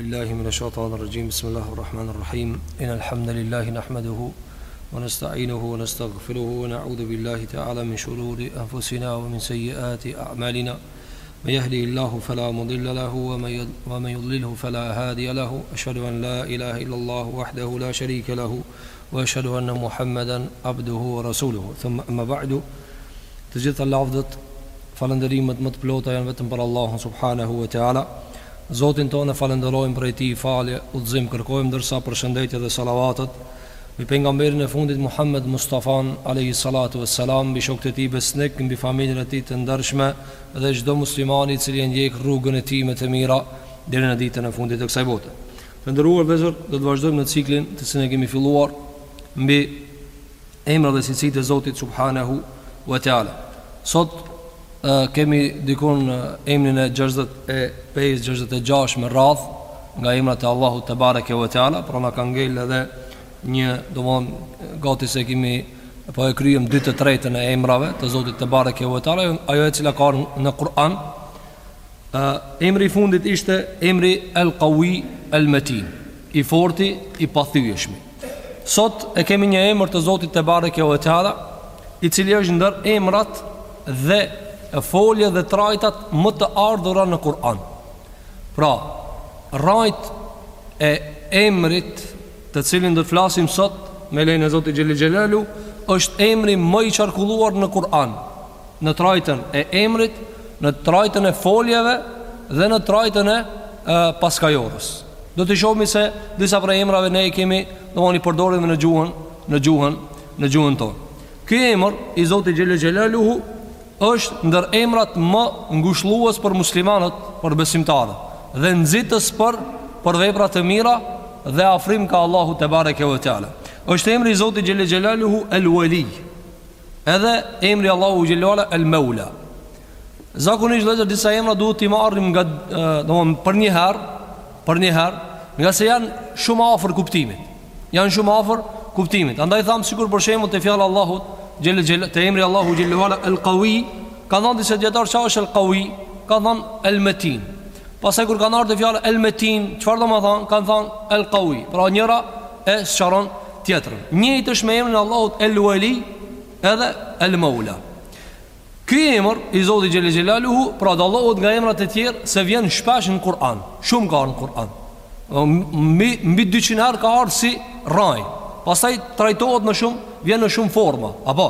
بالله من الشيطان الرجيم بسم الله الرحمن الرحيم إن الحمد لله نحمده ونستعينه ونستغفره ونعوذ بالله تعالى من شرور أنفسنا ومن سيئات أعمالنا من يهدي الله فلا مضل له ومن يضلله فلا هادي له أشهد أن لا إله إلا الله وحده لا شريك له Wa eshhedu enne Muhammeden abduhu wa rasuluhu Thumma emma ba'du Të gjitha lavdet, falënderimet më të plota janë vetëm për Allahun subhanehu wa teala Zotin tonë e falënderojmë prej tij falje e udhëzim kërkojmë ndërsa përshëndetje dhe salavatet mbi pejgamberin e fundit Muhammed Mustafan alejhi salatu wa selam mbi shokët e tij besnik mbi familjen e tij të ndershme dhe çdo musliman i cili e ndjek rrugën e tij me të mira deri në ditën e fundit të kësaj bote. Të nderuar vëllezër, do të vazhdojmë në ciklin të cilin e kemi filluar mbi emrat dhe cilësitë e Zotit subhanahu wa taala. Sot e kemi dikun emrin e 65, 66 me radh nga emrat e Allahut te bareke wa taala, por na ka ngel edhe një, domthonë gati se kemi po e kryejm 2 të tretën e emrave të Zotit te bareke wa taala, ajo e cila ka në Kuran Emri i fundit ishte emri El Kawi El Metin, i forti, i pathyeshmi. Sot e kemi një emër të Zotit te Bareke ve Teala, i cili është ndër emrat dhe foljet dhe trajtat më të ardhura në Kur'an. Pra, rrajt e emrit të cilin do të flasim sot me lejen e Zotit Xhelel Xhelalu është emri më i qarkulluar në Kur'an. në trajtën e emrit, në trajtën e foljeve dhe në trajtën e paskajorës. Do të shohim se disa prej emrave ne i kemi, domethën i përdorim në gjuhën, në gjuhën, në gjuhën tonë. Ky emër i Zotit Xhelel Xhelaluhu është ndër emrat më ngushëllues për muslimanët, për besimtarët dhe nxitës për për vepra të mira dhe afrim ka Allahu te bareke ve teala. Është emri i Zotit Xhelel Xhelaluhu El Wali, Edhe emri i Allahut Xhelle we ala El Meula Zakonisht vëllezër disa emra duhet t'i marrim nga domethën për një herë Për një herë Ngase janë shumë afër kuptimit Janë shumë afër kuptimit Andaj thamë sikur për shembull te fjala e Allahut Xhel Xhel te emri i Allahut Xhelle we ala El Kawi Kanë thanë disa dijetarë ça është El Kawi Kanë thanë El Metin Pastaj kur kanë ardh te fjala El Metin Çfarë domethanë Kanë thanë El Kawi Pra njëra e sqaron Tjetrën. Njëjtë është me emrin e Allahut El Wali edhe El Maula. Ky emër i Zotit Xhelel Xhelaluhu pra dallohet nga emrat e tjerë se vjen shpesh në Kur'an. Shumë ka ardh në Kur'an. Mbi mbi 200 herë ka ardhur si rrajë. Pastaj trajtohet më shumë, vjen në shumë forma. Apo.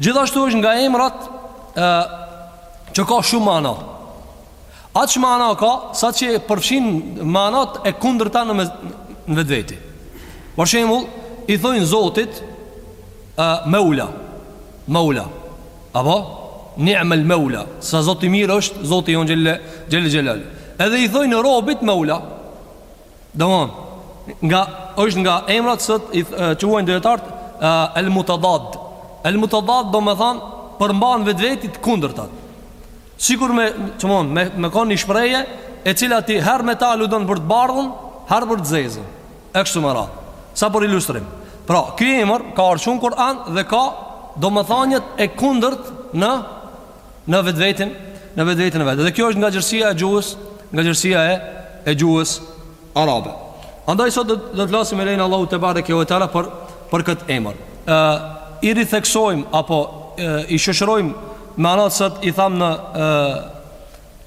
Gjithashtu është nga emrat ë që ka shumë mana. Aq mana ka, saqë e përfshin manat e kundërta në, me, në vetveti. Për shembull, i thojnë Zotit e, Meula. Meula. Apo? Ni'mel Meula. Sa Zot i mirë është, Zoti jonë xhelle xhelaluhu. Edhe i thojnë robit meula. Domethon, nga, është nga emrat cilët i quajnë dijetarët, el mutadad. El mutadad do me thanë, përmban vetvetit kundërtat. Sikur me, çmon, me me kon një shprehje e cila ti herë me ta aludon për të bardhën, herë për të zezën. E kështu me radhë. Sa për ilustrim. Pra, ky emër ka ardh shumë n'Kur'an dhe ka domethëniet e kundërt në në vetvetin, në vetvetin e vet. Dhe kjo është nga gjerësia e gjuhës, nga gjerësia e e gjuhës arabe. Andaj sot do të flasim me lejen Allahut tebareke ve teala për për kët emër. Ë i ritheksojmë apo e, i shoqërojmë manat cilat i thamë në ë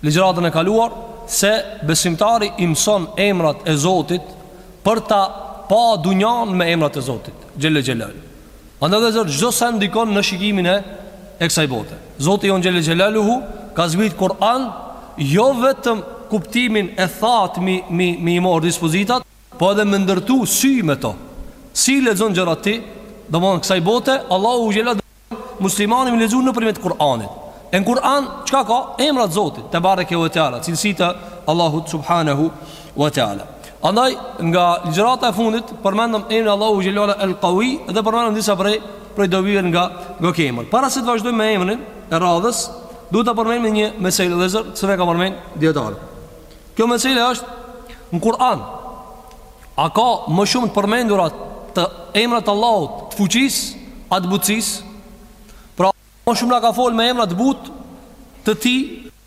ligjëratën e kaluar se besimtari i mëson emrat e Zotit për ta pa dunjan me emrat e Zotit. Xhelle xhelal. Andaj vëllezër çdo send ndikon në shikimin e e kësaj bote. Zoti jonë Xhelle Xhelaluhu ka zbrit Kur'an jo vetëm kuptimin e thatë mi mi mi mor dispozitat, po edhe me ndërtu sy me to. Si lexon gjërat ti, domthon kësaj bote, Allahu Xhelle muslimani m'i lexu nëpërmjet Kur'anit. E në Kur'an çka ka? Emrat Zotit, tebareke ve teala, cilësitë Allahut subhanahu wa taala. Andaj nga ligjërata e fundit përmendëm emrin Allahu xhelala el qawi dhe përmendëm disa prej prej dobive nga nga ky emër. Para se të vazhdojmë me emrin e radhës, duhet ta përmendim një mesele vëllezër, cilën e kanë përmend dijetarët. Kjo mesele është në Kur'an. A ka më shumë të përmendura të emrat Allahut të fuqisë, a të butësisë? Pra, më shumë na ka folë me emra të butë të tij,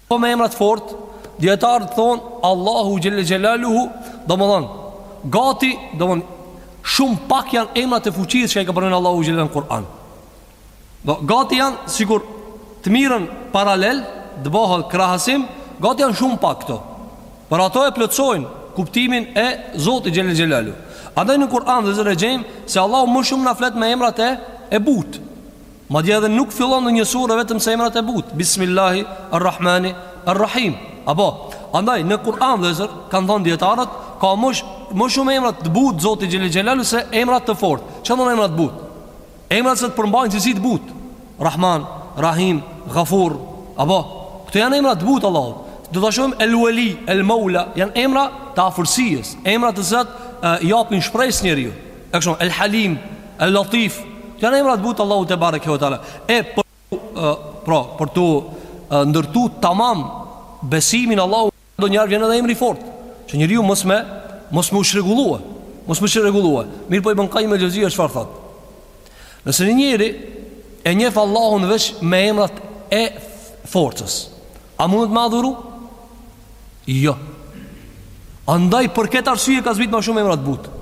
Po me emra të fortë, dijetarët thonë, Allahu xhelle xhelaluhu, domethon, gati, domethon, shumë pak janë emrat e fuqisë që i ka përmend Allahu xhelle në Kur'an. Do, gati janë, sikur të merren paralel, të bëhet krahasim, gati janë shumë pak këto. Por ato e plotësojnë kuptimin e Zotit xhelle xhelaluhu. Andaj në Kur'an vëllezër e gjejmë, se Allahu më shumë na flet me emrat e, e butë. Madje edhe nuk fillon ndonjë sure vetëm se emrat e butë Bismillahi Arrahmani Arrahim Apo, andaj në Kur'an vëllezër Kanë thon dijetarët Ka më, sh, më shumë emra të butë Zoti Xhelle Xhelaluhu se emra të fortë Ça domethon emra të butë? Emra të cilët përmbajnë cilësi të butë Rahman, Rahim, Gafur Apo, këto janë emra të butë Allahut Do ta shohim El Weli, El Maula Janë emra të afërsisë Emra të cilët japin shpresë njeriut E kështu, El Halim, El Latif, këto janë emra të butë Allahu tebareke ve teala. E po pra, për t'u ndërtu tamam besimi n'Allahun ndonjëherë vjen edhe emri i fortë, që njeriu mos me mos me u çrregullu, mos me u çrregullu. Mirëpo Ibn Kajim Xhevzije çfarë thot. Nëse një njeri e njeh Allahun veç me emrat e forcës, A mundet me adhuru? Jo. Andaj për këtë arsye ka zbrit më shumë emra të butë.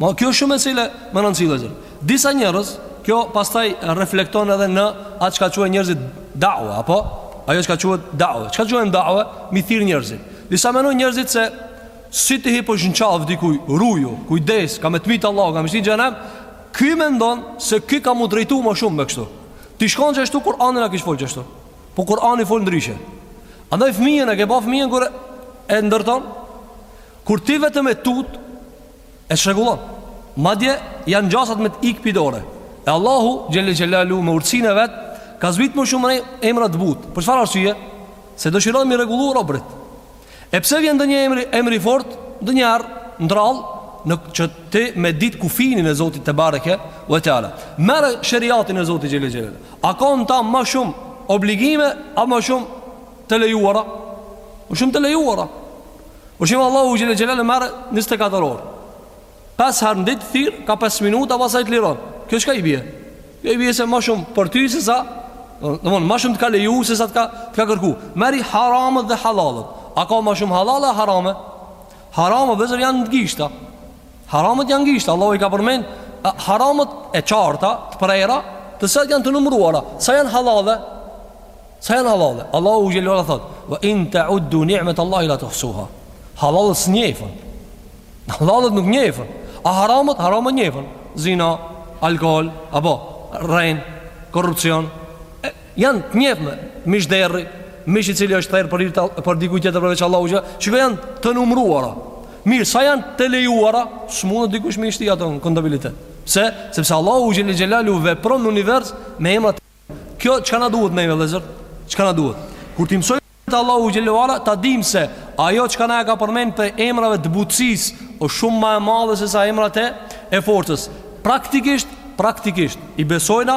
Ma kjo është shumë e cilë me rëndësi vllezër. Disa njerëz, kjo pastaj reflekton edhe në atë çka quajnë njerëzit da'wa, apo ajo çka quhet da'wa. Çka quajnë da'wa? Me i thirr njerëzit. Disa mendojnë njerëzit se si t'i hipësh në qafë dikujt, ruju, kujdes, ka me të mytë Allahu, ka me t'shti n'xhehenem, ky mendon se ky ka m'u drejtu më shumë me kështu. T'ish kon qashtu, Kur'ani kish fol qashtu. Po Kur'ani fol ndryshe. Andaj fëmijën e ke pa fëmijën kur e ndërton? Kur ti vetëm e tut e çrregullon. Madje janë gjasat me t'ik pi dore. E Allahu xhelle xhelaluhu me urtësinë e vet ka zbrit më shumë emra të butë. Për çfarë arsye? Se dëshiron me i rregullu robërit. E pse vjen ndonjë emër, emri i fortë, ndonjëherë rrallë që ti me ditë kufinin e Zotit tebareke ve teala. Merre sheriatin e Zotit xhelle xhelaluhu. A ka në ta ma shumë obligime, a ma shumë të lejuara? Ma shumë të lejuara. Për shembull Allahu xhelle xhelaluhu merre 24 orë. Pesë herë në ditë t'thirr, ka 5 minuta pastaj të liron. Kjo çka i bie? Kjo i bie se më shumë për ty se sa, domthon më shumë të ka leju se sa të ka të ka kërku. Merri haramet dhe halalet. A ka më shumë halale a harame? Haramet vllezër janë në gishta. Haramet janë në gishta, Allahu i ka përmend haramet e qarta, të prera, të cilat janë të numëruara. Sa janë halale? Sa janë halale? Allahu xhelle xhelaluhu thot: "Wa in ta'uddu ni'mat Allahi la tuhsuha." Halalet s'njefen. Halalet nuk njefen A haramet, haramet njefen Zina, alkool, apo, rrenë, korrupcion e, Janë të njefshme Mish derri, mish i cili është therë për, irta, për dikujt tjetër përveç Allahut Çka janë të numruara Mirë, sa janë të lejuara S'mundet dikush me i shti ato në kontabilitet Pse, sepse Allahu xhelle xhelaluhu vepron në univers Me emrat Kjo, çka na duhet neve, vllezër? Çka na duhet? Kur t'i mësojmë Të Allahut xhelle ve ala ta dim se ajo çka na e ka përmend prej emrave të butësisë o shumë ma e madhe se sa emrat e e forcës praktikisht, praktikisht i besojna,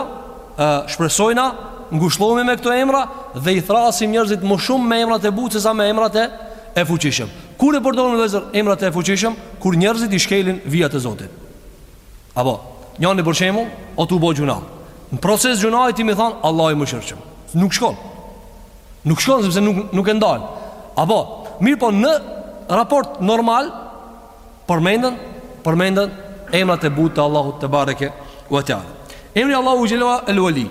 shpresojna ngushllohmi me këto emra dhe i thrasim njerëzit më shumë me emrat e butë se sa me emrat e fuqishëm kur e përdorim vllezër emrat e fuqishëm kur njerëzit i shkelin vijat e Zotit Apo, njani për shemull, o tu bo gjynah Në proces gjynahi ti me thonë, Allahu i mëshirshëm Nuk shkon Nuk shkon, sepse nuk, nuk e ndalë Apo, mirëpo në raport normal Përmenden, përmenden Emrat e butë të Allahut tebareke ve teala Emri i Allahut xhele ve ala El Wali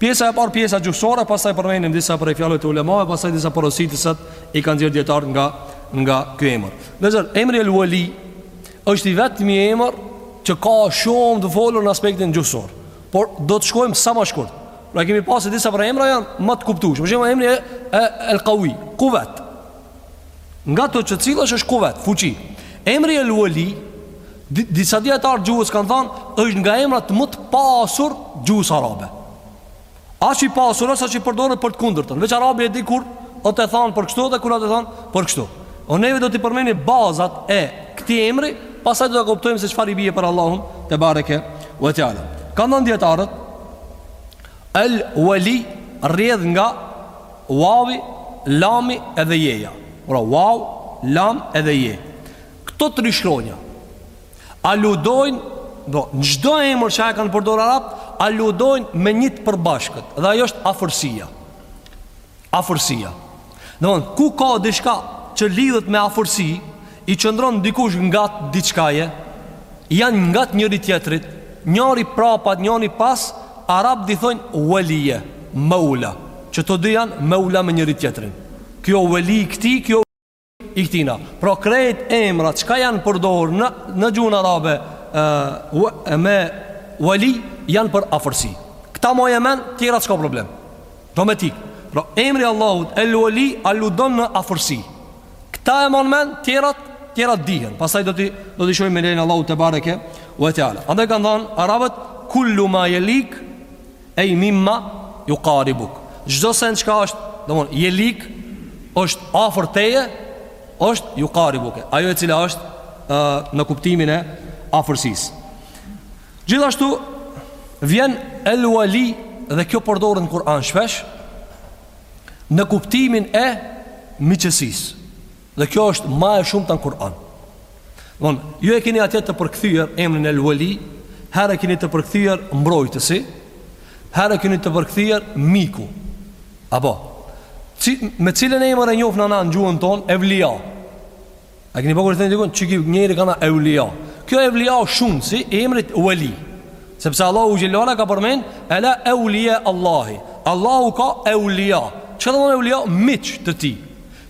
Pjesa e parë, pjesa gjuhësore Pastaj përmendim disa prej fjalëve të ulemave Pastaj disa porosi të cilat i kanë nxjerrë dijetarët nga, nga kjo emër Vëllezër, emri El Wali Është i vetmi emër që ka shumë të folur në aspektin gjuhësor. Por do të shkojmë sa më shkurt. Pra kemi pasur disa prej emrave janë më të kuptueshëm. Për shembull emri El Qawi, Kuvet. Nga ato që cilësia është Kuvet, fuqi. Emri El Wali, disa dijetarë të gjuhës kanë thënë, është nga emrat më të pasur të gjuhës arabe. Aq i pasur është sa që përdoret për të kundërtën. Veç arabi e di kur osht e thanë për kështu dhe kur osht e thanë për kështu. O neve do t'i përmendim bazat e këtij emri, pastaj do ta kuptojmë se çfarë i bije për Allahun tebareke ve teala. Kanë thanë dijetarët, el wali rrjedh nga wawi, lami edhe jeja. Pra waw, lam edhe je. Këto tri shkronja, aludojnë do po, në çdo emër që e kanë përdorur arabët aludojnë me një të përbashkët dhe ajo është afërsia afërsia domethënë ku ka diçka që lidhet me afërsi i qëndron dikush ngat diçkaje janë ngat njëri-tjetrit njëri prapa njëri pas arabët i thonë wali e maula që të dy janë maula me njëri-tjetrin kjo wali i këtij kjo i këtina. Pra krejt emrat çka janë përdorur në në gjuhën arabe ë me wali janë për afërsi. Këta mbaje mend, tjerat s'ka problem. Do me ti. Pra emri i Allahut El Wali aludon në afërsi. Këta e mban mend, tjerat tjerat dihen. Pastaj do t'i do t'i shohim me lejen e Allahut tebareke ve teala. Andaj kanë thënë arabët kullu ma yalik Ej mimma jukaribuk Çdo send çka është Domethënë, jelik është afër teje është jukaribuke Ajo e cila është uh, Në kuptimin e afërsisë Gjithashtu Vjen el wali Dhe kjo përdoret në Kur'an shpesh Në kuptimin e Miqësisë Dhe kjo është ma e shumta në Kur'an Domethënë, Ju e keni atje të përkthyer emrin El Weli Herë e keni të përkthyer mbrojtësi Herë e keni të përkthyer miku Apo Me cilin emër e njofim na në gjuhën tonë Evlia A keni përkthyer të një dikun Që ky njeri ka kanë Evlia Kjo Evlia është shumësi i emrit Weli Sepse Allahu xhele ve ala ka përmend Ela Eulia Allahi Allahu ka Eulia Çka domethënë Eulia? Miq të tij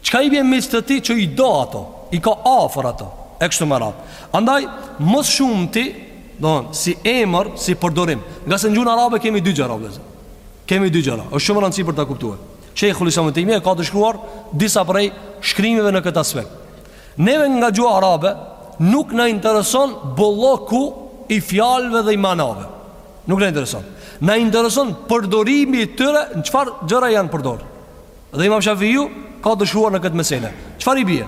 Çka i bën miq të tij që i do ato, i ka afër ato, e kështu me radhë. Andaj, më së shumti, don, si emër, si përdorim. Ngase në gjuhën arabe kemi dy gjëra, vllezër. Kemi dy gjëra, është shumë rëndësi për ta kuptuar. Shejhul Islam Ibn Tejmije ka të shkruar disa prej shkrimeve në këtë aspekt. Neve nga gjuha arabe nuk na intereson bolloku i fjalëve dhe i manave. Nuk na intereson. Na intereson përdorimi i tyre në çfarë gjëra janë përdorë. Dhe Imam Shafiu ka të shkruar në këtë mesele. Çfarë i bie?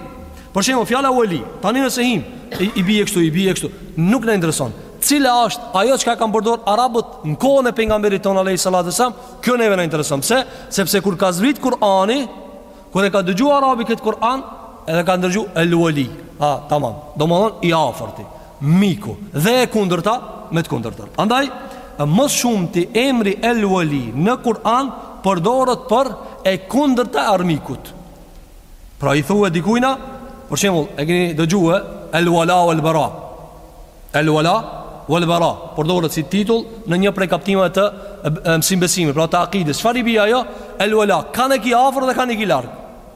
Për shembull, fjala wali, tani nëse him, i, i bie kështu, i bie kështu, nuk na intereson. Cila është ajo çka kanë përdorur arabët në kohën e pejgamberit ton alayhi salatu selam? Kjo neve na intereson. Pse? Sepse kur ka zbrit Kur'ani, kur e ka dëgjuar arabi këtë Kur'an, edhe ka ndëgju el wali. Ah, tamam. Domthon i afërti. miku dhe e kundërta me të kundërtën. Andaj, më së shumti emri El Wali në Kur'an përdoret për e kundërta e armikut. Pra i thuhet dikujna, për shembull, e keni dëgjue El Wala wal Bara. El Wala wal Bara përdoret si titull në një prej kaptimeve të mësimbesimit, pra të akides. Çfarë i bie ajo? El Wala, kan e ki afër dhe kan e ki larg.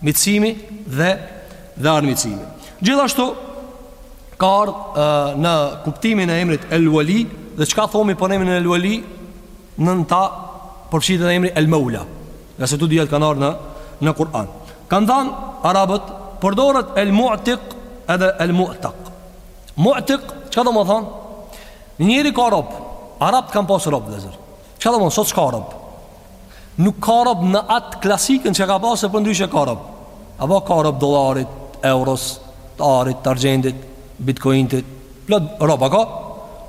Miqësimi dhe dhe armiqësimi. Gjithashtu ka ardhë në kuptimin e emrit El Wali dhe çka thomi për emrin El Wali në në ta përfshihet edhe emri El Maula ngase të dyjat kanë ardhë në, në Kur'an. Kanë thanë Arabët përdoret El Mu'tik edhe El Mu'tak. Mu'tik, çka domethonë? Njëri ka robë, Arabët kanë pasë robë, vllezër. Çka domethon sot s'ka rob? Nuk ka rob në atë klasikën që ka pasë përndryshe ka rob. A po? Ka rob dollarit, euros, të arit, të argjendit, bitcoinit, plot rob, ka?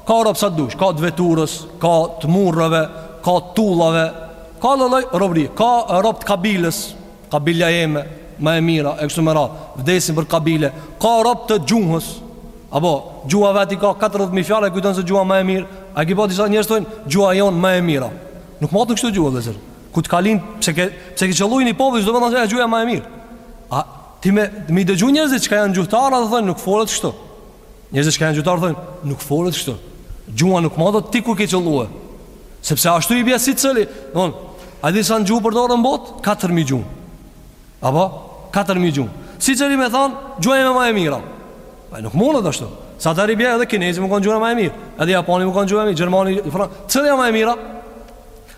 Ka rob sa t'dush, ka të veturës, ka të mureve, ka të tullave, ka lloj-lloj robri, ka rob të kabiles, Kabila jeme ma e mira e kështu me radhë, vdesin për kabile. Ka rob të gjuhës. Apo gjuha e vet i ka 40000 fjalë, e kujton se gjuha më e mirë. A ke pa disa njerëz thonë gjuha jon më e mira. Nuk matet kështu gjuha vllezër. Ku ti ke lind, pse ke pse ke qëlluar në një popull, s'do me thonë se gjuha më e mirë. A ti me i dëgju njerëzit çka janë gjuhëtarë, dhe thonë nuk folet kështu. Njerëzit që janë gjuhëtar thonë, nuk folet kështu. Gjuha nuk matet ti ku ke qëlluar. Sepse ashtu i bie secili, don, a di sa gjuhë përdoren në botë? 4000 gjuhë. Apo 4000 gjuhë. Secili me thon, gjuha ime më e mira. Ai nuk mundet ashtu. Se atëherë i bie edhe kinezi me thonë gjuha më e mirë Edhe japoni me thonë gjuha më e mirë Gjermani, fra Cila asht më e mira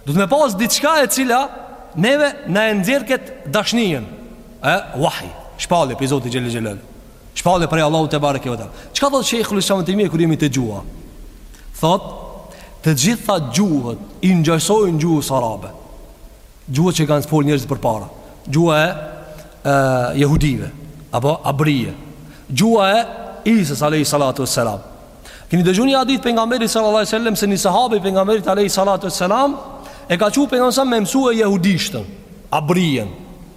Duhet me pas diçka e cila Neve na e nxjerr këtë dashnijën E, wahji, Shpallja, prej Zotit xhele xhele Shpallje prej Allahu te bareke ve teala. Çka thot Sheikhul Islam ibn Tejmije kur jemi te gjuha? Thot të gjitha gjuhët i ngjajsojnë gjuhës arabe. Gjuhët që kanë fol njerëzit përpara. Gjuha e, e jehudive apo ibrije. Gjuha e Isa alayhi salatu wassalam. Keni dëgju një hadith pejgamberit sallallahu alaihi wasallam se një sahab i pejgamberit alayhi salatu wassalam e ka çu pejgamberi me msu jehudishtën, ibrijen.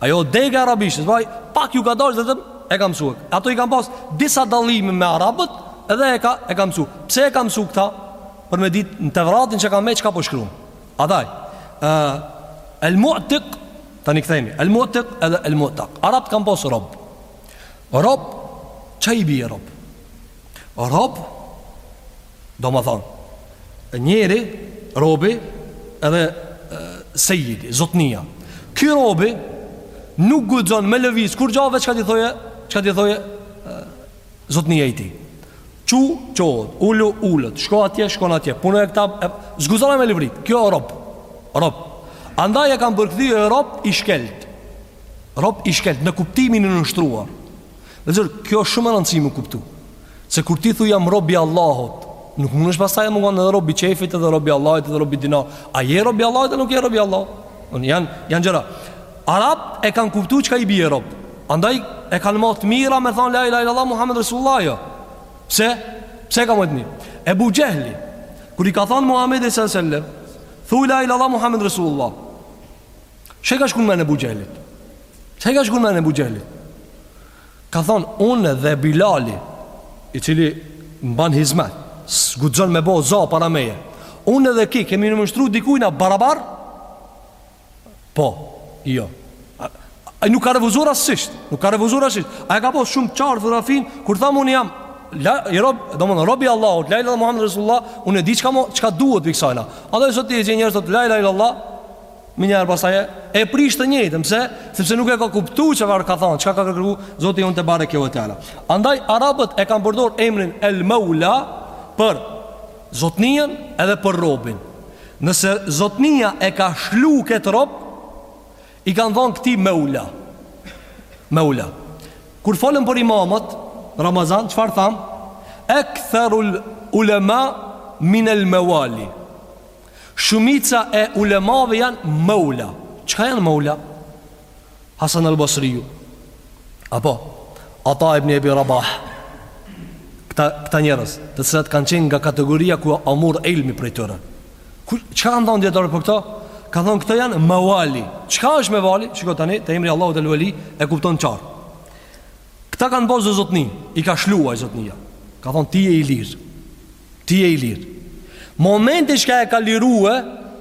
Ajo degë e arabishtes, vaj, pak ju ka dashtë vetëm, e ka mësu. Ato i kanë pas disa dallime me arabët, edhe e ka, e ka mësu. Pse e ka mësu këta? Për me ditë, në Tevratin çka me, çka po shkrun? Andaj, uh, el mu'tik, tani kthehemi, el mu'tik edhe el mu'tak. Arabët kanë pas robë. Rob, çka i bje rob? Rob, domethonë, njeri, robi, edhe sejidi, zotnia. Ky robi nuk guxon me lëviz, kurgja veç çka t'i thoje, çka t'i thoje, zotnia i tij. Çu, çohet, ulu, ulet, shko atje, shkon atje, punoje këta, e, s'guxon me livrit, ky o rob, rob. Andaj e kanë përkthy rob i shkelt, rob i shkelt, në kuptimin i nënshtruar. Dhe zërë, kjo është shumë rëndësi me kuptu Se kur ti thu jam rob i Allahut Nuk munesh pastaj me konë edhe rob i qefit edhe rob i Allahut edhe rob i dinarit A je rob i Allahut a nuk je rob i Allahut Ene janë, janë gjëra Arabët e kanë kuptu çka i bje rob Andaj e kanë mohu, t'mira me thonë La ilahe ila Allah Muhammed Resulullah jo Pse, pse ka mohu, t'mirë Ebu Xhehli Kur i ka thonë Muhammed e sëllë Thu la ilahe ila Allah Muhammed Resulullah Çka i ka shku n'men Ebu Xhehlit Çka i ka shku n'men Ebu Xhehlit Ka thonë unë dhe Bilali I cili m'ban hizmet S'guxon me bo za para meje Unë dhe ky kemi me u nënshtru dikujna barabar Po, jo Ai nuk ka refuzur asisht Nuk ka refuzur asisht Ai e ka pa shumë qartë fotografinë Kur thom unë jam la, i rob, Domethonë rob i Allahut La ilallah Muhammed Resulullah Unë e di çka, mo, çka duhet për kësajna Edhe sot i gjen njerëz Thot la ilallah Menjëherë pastaj e, e prish të njëjtën, pse? Sepse nuk e ka kuptu çfarë ka thonë, çka ka kërku, Zoti jonë tebareke ve teala. Andaj, arabët e kanë përdor emrin El Maula për zotnijën edhe për robin. Nëse zotnija e ka shlu këtë rob, i kanë thonë këtij Maula. Maula. Kur folëm për imamët, Ramazan, çfarë thamë? Ektherul ulema minel mewali. Shumica e ulemave janë meula Çka janë meula? Hasan al Basriju Apo Ata ibni ebi Rabah Këta, këta njerëz Të cilët kanë qenë nga kategoria ku u murr ilmi prej tyre Çka kanë thonë dijetarët për këta? Ka thonë këta janë mevali Çka është mevali? Shiko tani te emri Allahu te el veli e kupton qartë Këta kanë pas zotni I ka shlirue zotnija Ka thonë ti je i lirë Ti je i lirë. Momenti çka e ka lirue,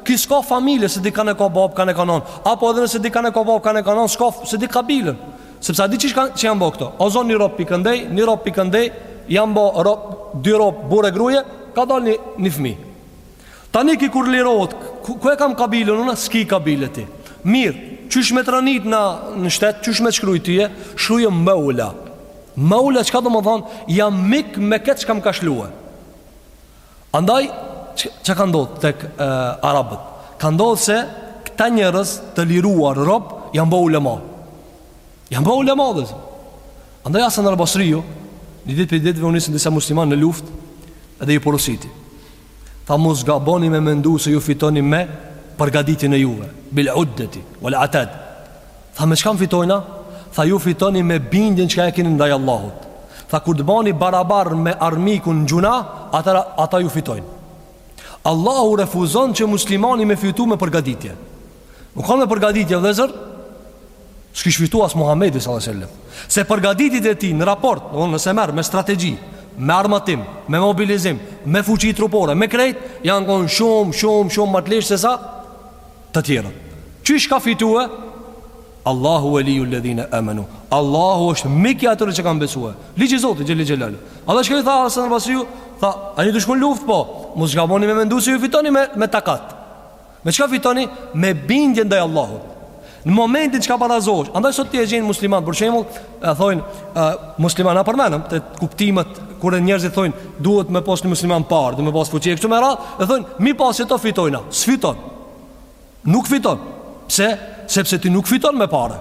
ky s'ka familje, s'e di kand e ka babë, kand e ka nonë. Apo edhe nëse e di kand e ka babë, kand e ka nonë, s'ka, s'e di kabilën. Sepse a di qysh, qysh janë bo këto. O zon një rob pi këndej, një rob pi këndej, janë bo rob, dy rob, burrë e gruje, ka dalë një, një fmi. Tani ky kur lirohet, ku, ku e kam kabilën unë, s'ki kabile ti. Mirë, qysh me të renit në, në shtet, qysh me të shkrujt tyje, shkruje meula. Maula çka do me thonë, jam mik me këtë çka më ka shlirue. Andaj çka ka ndodhur tek e, arabët? Ka ndodhur se këta njerëz të liruar rob janë bo ulema. Janë bo ulema dhe. Andaj Hasan al-Basriu, një ditë pi ditëve u nisën disa muslimanë në luftë dhe i porositi. Tha mos gaboni me mendu se ju fitoni me përgatitjen e juej, bil uddeti, wal atad. Tha me çka fitojna? Tha ju fitoni me bindjen që e keni ndaj Allahut. Tha kur të bani barabar me armikun në gjynah, atëherë ata ju fitojnë. Allahu refuzon që muslimani me fitu me përgatitje. Nuk ka me përgaditje vllezër S'kish fitu as Muhammedi s.a.s. Se përgaditjet e tij në raport Në nëse merr me strategji Me armatim, me mobilizim Me fuqi trupore, me krejt Janë konë shumë, shumë, shumë ma t'lishtë se sa Të tjerat Qysh ka fitue Allahu veliju ledhine amenu Allahu është miki atyre që kanë besue Ligji Zotit, xhele xhelaluhu Edhe çka i tha Hasan Basriu Tha, a ju do shkoni luftë po Mos gaboni me mendu se ju fitoni me, me takat Me çka fitoni? Me bindje ndaj Allahut. Në momentin çka barazohesh, andaj sot ti e gjen musliman, për shembull, e thojnë, e, musliman, e përmenëm, te kuptimet, kur njerëzit thojnë, duhet me pas një musliman pare, dhe me pas fuqi, kështu me radhë, e thojnë, mi pas qeto fitojna, s'fiton, nuk fiton, pse, sepse ti nuk fiton me pare,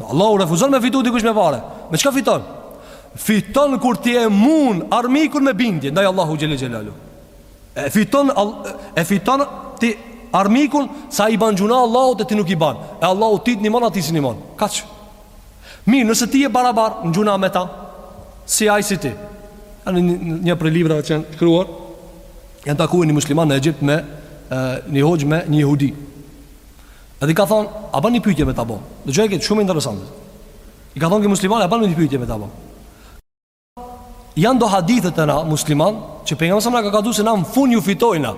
në Allahu refuzon me fitu dikush me pare, me çka fiton? Fiton kur ti e mun armikun me bindje, ndaj Allahut xhele xhelaluhu, E fiton e fiton ti armikun se ai ban gjynah Allahut e ti nuk i ban. E Allahu ty të nimon atij s'i nimon. Kaq. Mirë, nëse ti je barabar në gjynah me ta, si ai si ti. Ani një prej librave që janë shkruar, janë takuar një musliman në Egjipt me e, një hoxhë me një jehudi. Edhe i ka thon, a bën një pyetje me ta bë. Dëgjoje këtë shumë interesante. I ka thon ky muslimani a bën një pyetje me ta bë. Janë do hadithe te na musliman Që Pejgamberi savs na ka kallxu se na në fun ju fitojna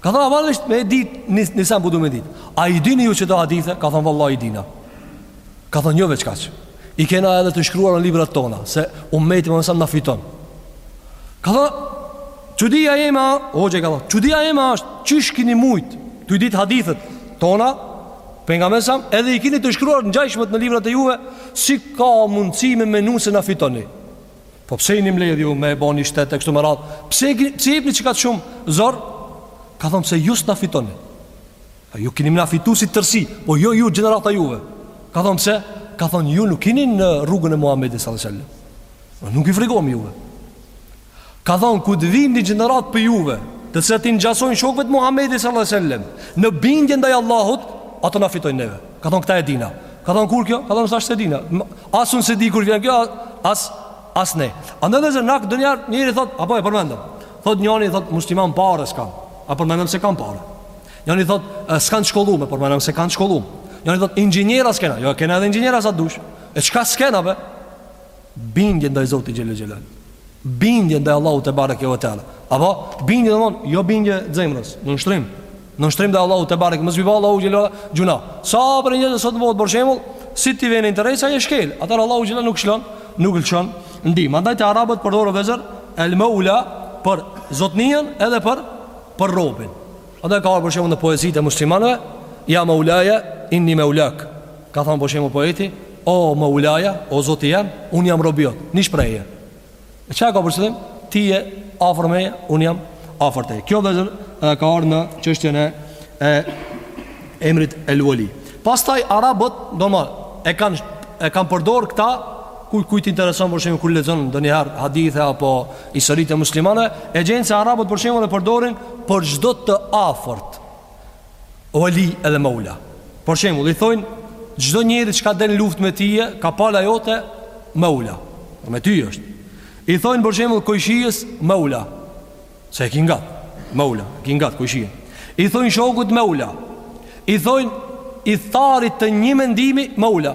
Ka thonë a ban me dit, isha bo du me dit A i dini ju qeto hadithe Ka thonë valla i dina Ka thonë një jo veç kaq I kena edhe të shkruar në librat tona Se umeti Muhamedit na fiton Ka thonë çudija jeme Hoxhë ka thonë çudija jeme asht Qysh kini mujt ti dit hadithet Tona Pejgamberi sa edhe i kini të shkruar ngjajshmet në librat e juve, si ka mundësi me menu se na fitoni. Po pse jeni mbledhë ju me bo ni shtet e kështu me radh? Pse pse jepni kaq shumë zor? Ka thënë se ju s'na fitoni. A ju kini me na fitu si tërsi, po jo ju gjenerata juve. Ka thënë pse? Ka thënë ju nuk jeni në rrugën e Muhamedit sallallahu alaihi wasallam. Nuk ju frigohmi juve. Ka thënë kur të vjen një gjeneratë prej juve, të cilët i ngjasojnë shokëve të Muhamedit sallallahu alaihi wasallam, në bindje ndaj Allahut, ato na fitojnë neve. Ka thënë këtë e dina. Ka thënë kur kjo? Ka thënë tash s'e dina. As unë s'e di kur vjen kjo, as as ne. Andaj dhezanak dunja njëri thot, a po e përmendëm. Thot njëri thot musliman pare s'kan. A përmendëm se kan pare. Njëri thot s'kan shkollim, por përmendëm se kanë shkollim. Njëri thot inxhiniera s'kena. Jo, kena edhe inxhiniera sa dush. E çka s'kena be? Bindje ndaj Zotit xhele xhelaluhu Bindje ndaj Allahut tebareke ve teala Apo bindje domethon Jo bindje zemrës Nënshtrim Nënshtrim ndaj Allahut tebareke Mos bo vallahi gjuna Sa prej neve sot për shemull Si ti vjen interesa e shkel Atëherë Allahu xhele nuk shlon Nuk lëshon Ndihmë Andaj te arabët përdoret vëllezër El Maula Për zotninë edhe për Për robin Andaj ka ardh për shembull në poezitë e muslimanëve, ja Maulaja, inni Maulak. Ka thënë për shembull poeti, o Maulaja, o Zoti jem, un jam robi jot, njish preje. E çka ka për qëllim? Ti je afër meje, un jam afër teje. Kjo vëllezër ka ardhur në çështjen e e emrit El Wali. Pastaj arabët, domthon, e kanë e kanë përdor këtë kujt kujt i intereson për shembull kur lexon ndonjëherë hadithe apo Historitë e muslimanëve e gjen se arabët për shembull e përdorin për çdo të afërt. Wali edhe Maula. Për shembull i thonë çdo njerit që ka dalë n'luftë me tije, ka pala jote Maula. Po me ty është. I thonë për shembull Kojshijës Maula. Se e ki ngat. Maula, e ki ngat Kojshijën. I thonë shokut Maula. I thonë ithtarit të një mendimi Maula.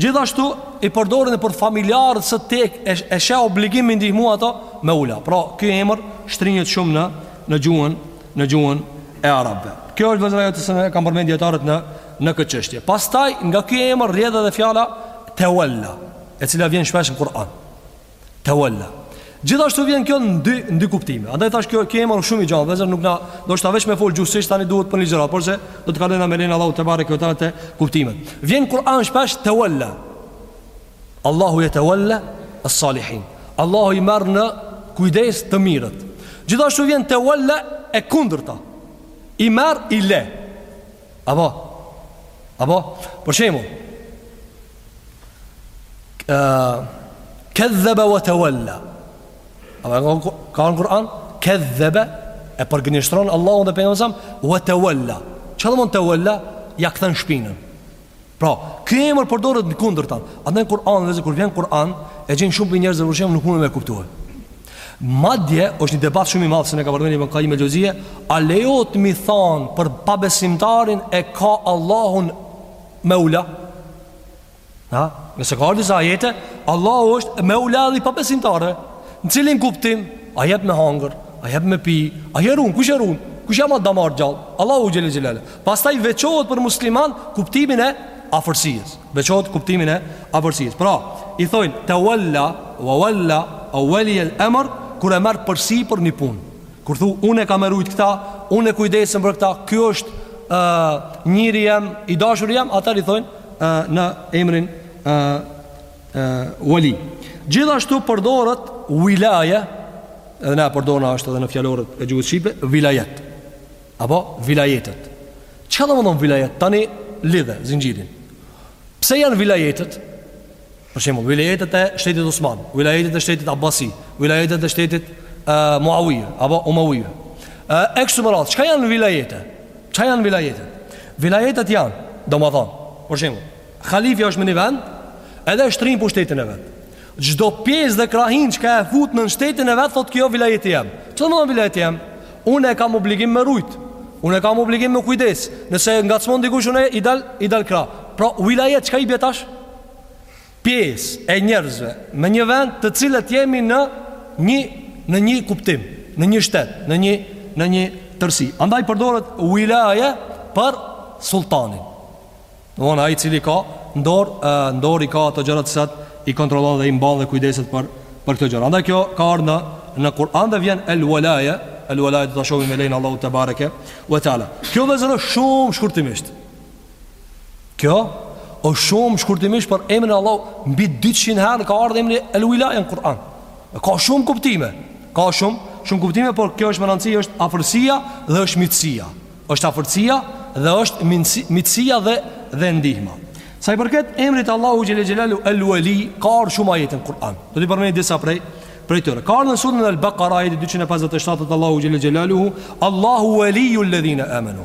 Gjithashtu i përdorin dhe për familjarët se tek e, e sheh obligim me i ndihmu ato Maula. Pra, ky emër shtrihet shumë në, në gjuhën, në gjuhën e arabëve. Kjo është vëllezër ajo të cilën e kan përmend dijetarët në, në këtë çështje. Pastaj, nga ky emër rrjedh edhe fjala tewalla, e cila vjen shpesh në Kur'an. Tewalla Gjithashtu vjen kjo në dy, në dy kuptime Andaj thash kjo, ky emër shumë i gjanë Vllezër nuk na Ndoshta veç me folë gjuhësisht Tani duhet po nja zëra Por se do të kalojna me lejen e Allahu tebareke we teala te kuptimet Vjen Kur'an shpesh tewalla Allahu jetewalla es-salihin Allahu i merr në kujdes të mirët Gjithashtu vjen tewalla E kundërta I merr i le Apo, apo, për shembull, kedhdhebe ve tevella, apo, ka në Kur'an, kedhdhebe, e përgënjeshtron Allahun dhe pejgamberin sam, ve tevella, ça domethon tevella, ja kthen shpinën, Pra, ky emër përdoret në kundërtan. Andaj në Kur'an, dhe kur vjen Kur'an, e gjen shumë për njerëz që nuk mundën me kuptu. Madje është një debat shumë i madh se e ka përmend Ibn Qayyim el-Xheuzije, a lejohet mi thon për pabesimtarin e ka Allahun meula? Ha, se ka disa ajete, Allahu është meula edhe i pabesimtarëve. Në cilin kuptim? A jep me hangër, a jep me pi, a e run, kush e run? Kush ja mban atë damar gjallë? Allahu xhel-le xhelaluhu. Pastaj veçohet për musliman kuptimin e afërsisë. Veçohet kuptimin e afërsisë. Pra, i thonë tewalla, wa walla, au wali el amr, kur e merr përsipër një punë. Kur thu unë e kam e rujt këta, unë e kujdesem për këta, ky është ë njeri jem, i dashuri jem, atëherë i thonë në emrin ë ë wali. Gjithashtu përdoret wilaya, edhe na e përdorna është edhe në fjalorët e gjuhës shqipe, vilajet. Apo vilajetet. Çka domethon vilajet? Tani lidhe zinxhirin. Pse janë vilajetet? Për shembull, vilajetet e shtetit Osman, vilajetet e shtetit Abbasi, vilajetet e shtetit uh, Muawije apo Umawije. Ë uh, eksumerat, çka janë vilajete? Çka janë vilajetet? Vilajetet janë, domethënë, për shembull, halifi është me një vend, edhe shtrin pushtetin e vet. Çdo pjesë dhe krahinë çka e fut nën shtetin e vet thotë kjo vilajeti jem. Çka domethon vilajeti jem? Unë e kam obligim me rujt. Unë e kam obligim me kujdes. Nëse ngacmon dikush unë i dal i dal krah. Pra vilaje çka i bie tash? Pjesë e njerëzve në një vend të cilët jemi në një në një kuptim, në një shtet, në një në një tërësi. Andaj përdoret vilaje për sulltanin. Domthon ai i cili ka në dorë, në dorë i ka ato gjëra të cilat i kontrollon dhe i mban dhe kujdeset për për këto gjëra. Andaj kjo ka ardhur në në Kur'an dhe vjen el walaja, el walaja do ta shohim me lejen e Allahu tebareke ve teala. Kjo vllezër është shumë shkurtimisht. Kjo është shumë shkurtimisht për emrin e Allahut mbi 200 herë ka ardhur emri el walaja në Kur'an. Ka shumë kuptime. Ka shumë shumë kuptime, por kjo është me rëndësi është afërsia dhe është miqësia. Është afërsia dhe është miqësia dhe, dhe ndihma. Sa i përket emrit të Allahut Xhele Xhelaluhu El Weli, ka ardh në shumë ajete në Kur'an. Do t'i përmendi disa prej, prej tyre. Ka ardh në suren El Bekara, ajeti 257 thotë Allahu Xhele Xhelaluhu, Allahu Weliju ledhine amenu.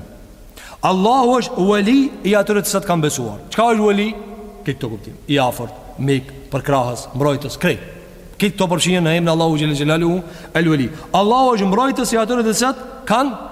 Allahu është Weli i atyre të cilët kanë besuar. Çka është Weli? Ka këto kuptime. I afërt, mik, përkrahës, mbrojtës, krejt këto përfshihen në emrin e Allahut Xhele Xhelaluhu, El Weli. Allahu është mbrojtës i atyre të cilët kanë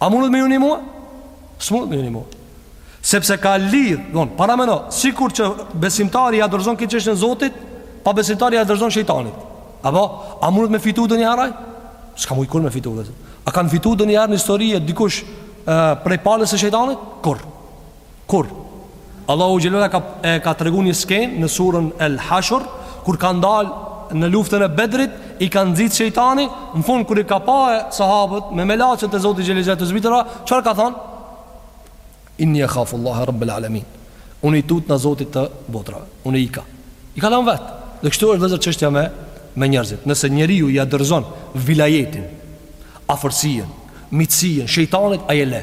A mundet me ju nimue? S'mundet me ju nimue. Sepse ka lidh Don, parameno Sikur që besimtari ia dorëzon këtë çështjen Zotit Pabesimtari ia dorëzon shejtanit. Apo? A mundet me fitu ndonjëherë ai? S'ka mujt kurrë me fitu dhe A kanë fitu ndonjëherë në histori dikush prej palës së shejtanit? Kurrë Kurrë. Allahu xhelal ka e ka tregu një skenë në suren El Hashr, kur kanë dalë në luftën e Bedrit, i ka nxit shejtani, në fund kur i ka pa sahabët me melaqet e Zotit xhelal xhelal të zbritura, çfarë ka thënë? Inni ekhafu Allahe rabbel alamin. Unë i tutna Zotit të botrave. Unë ika. I ka lan vet. Dhe kështu është vllezër çështja me me njerëzit. Nëse njeriu ia dorëzon vilajetin, afërsinë, miqësinë, shejtanit ai e le.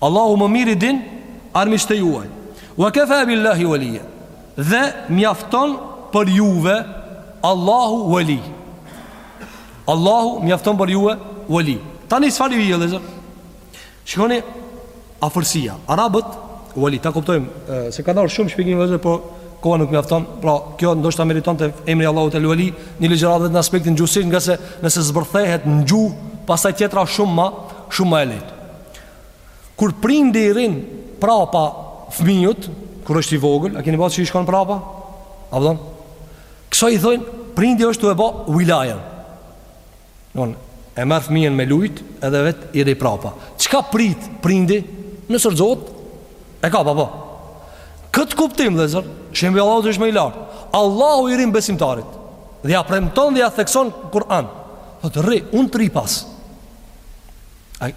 Allahu më mirë i din armiqtë e juaj. Wa kafa billahi waliya. Dhe mjafton për juve Allahu wali. Allahu mjafton për juve wali. Tani çfarë i bie vllezër? Shikoni afërsia. Arabët wali ta kuptojmë se ka ardh shumë shpjegim vllezër po koha nuk mjafton. Pra, kjo ndoshta meriton te emri i Allahut el wali, një ligjëratë në aspektin gjuhësisht, ngase nëse zbërthehet në gjuhë, pastaj tjetra shumë më shumë më e lehtë. Kur prindi i rrin prapa fëmijët, kur është i vogël, a keni pa që i shkon prapa? A vëdhon? Kësaj i thojnë, prindi është tu e ba wilajen. Don, e merr fëmijën me lujt edhe vetë i rri prapa. Çka prit prindi? Nëse rrzohet, e kap, apo? Këtë kuptim, vllezër, shembulli i Allahut është më i lartë. Allahu i rrin besimtarit. Dhe ia premton dhe ia thekson në Kur'an. Thotë rri, unë të rri pas. Ai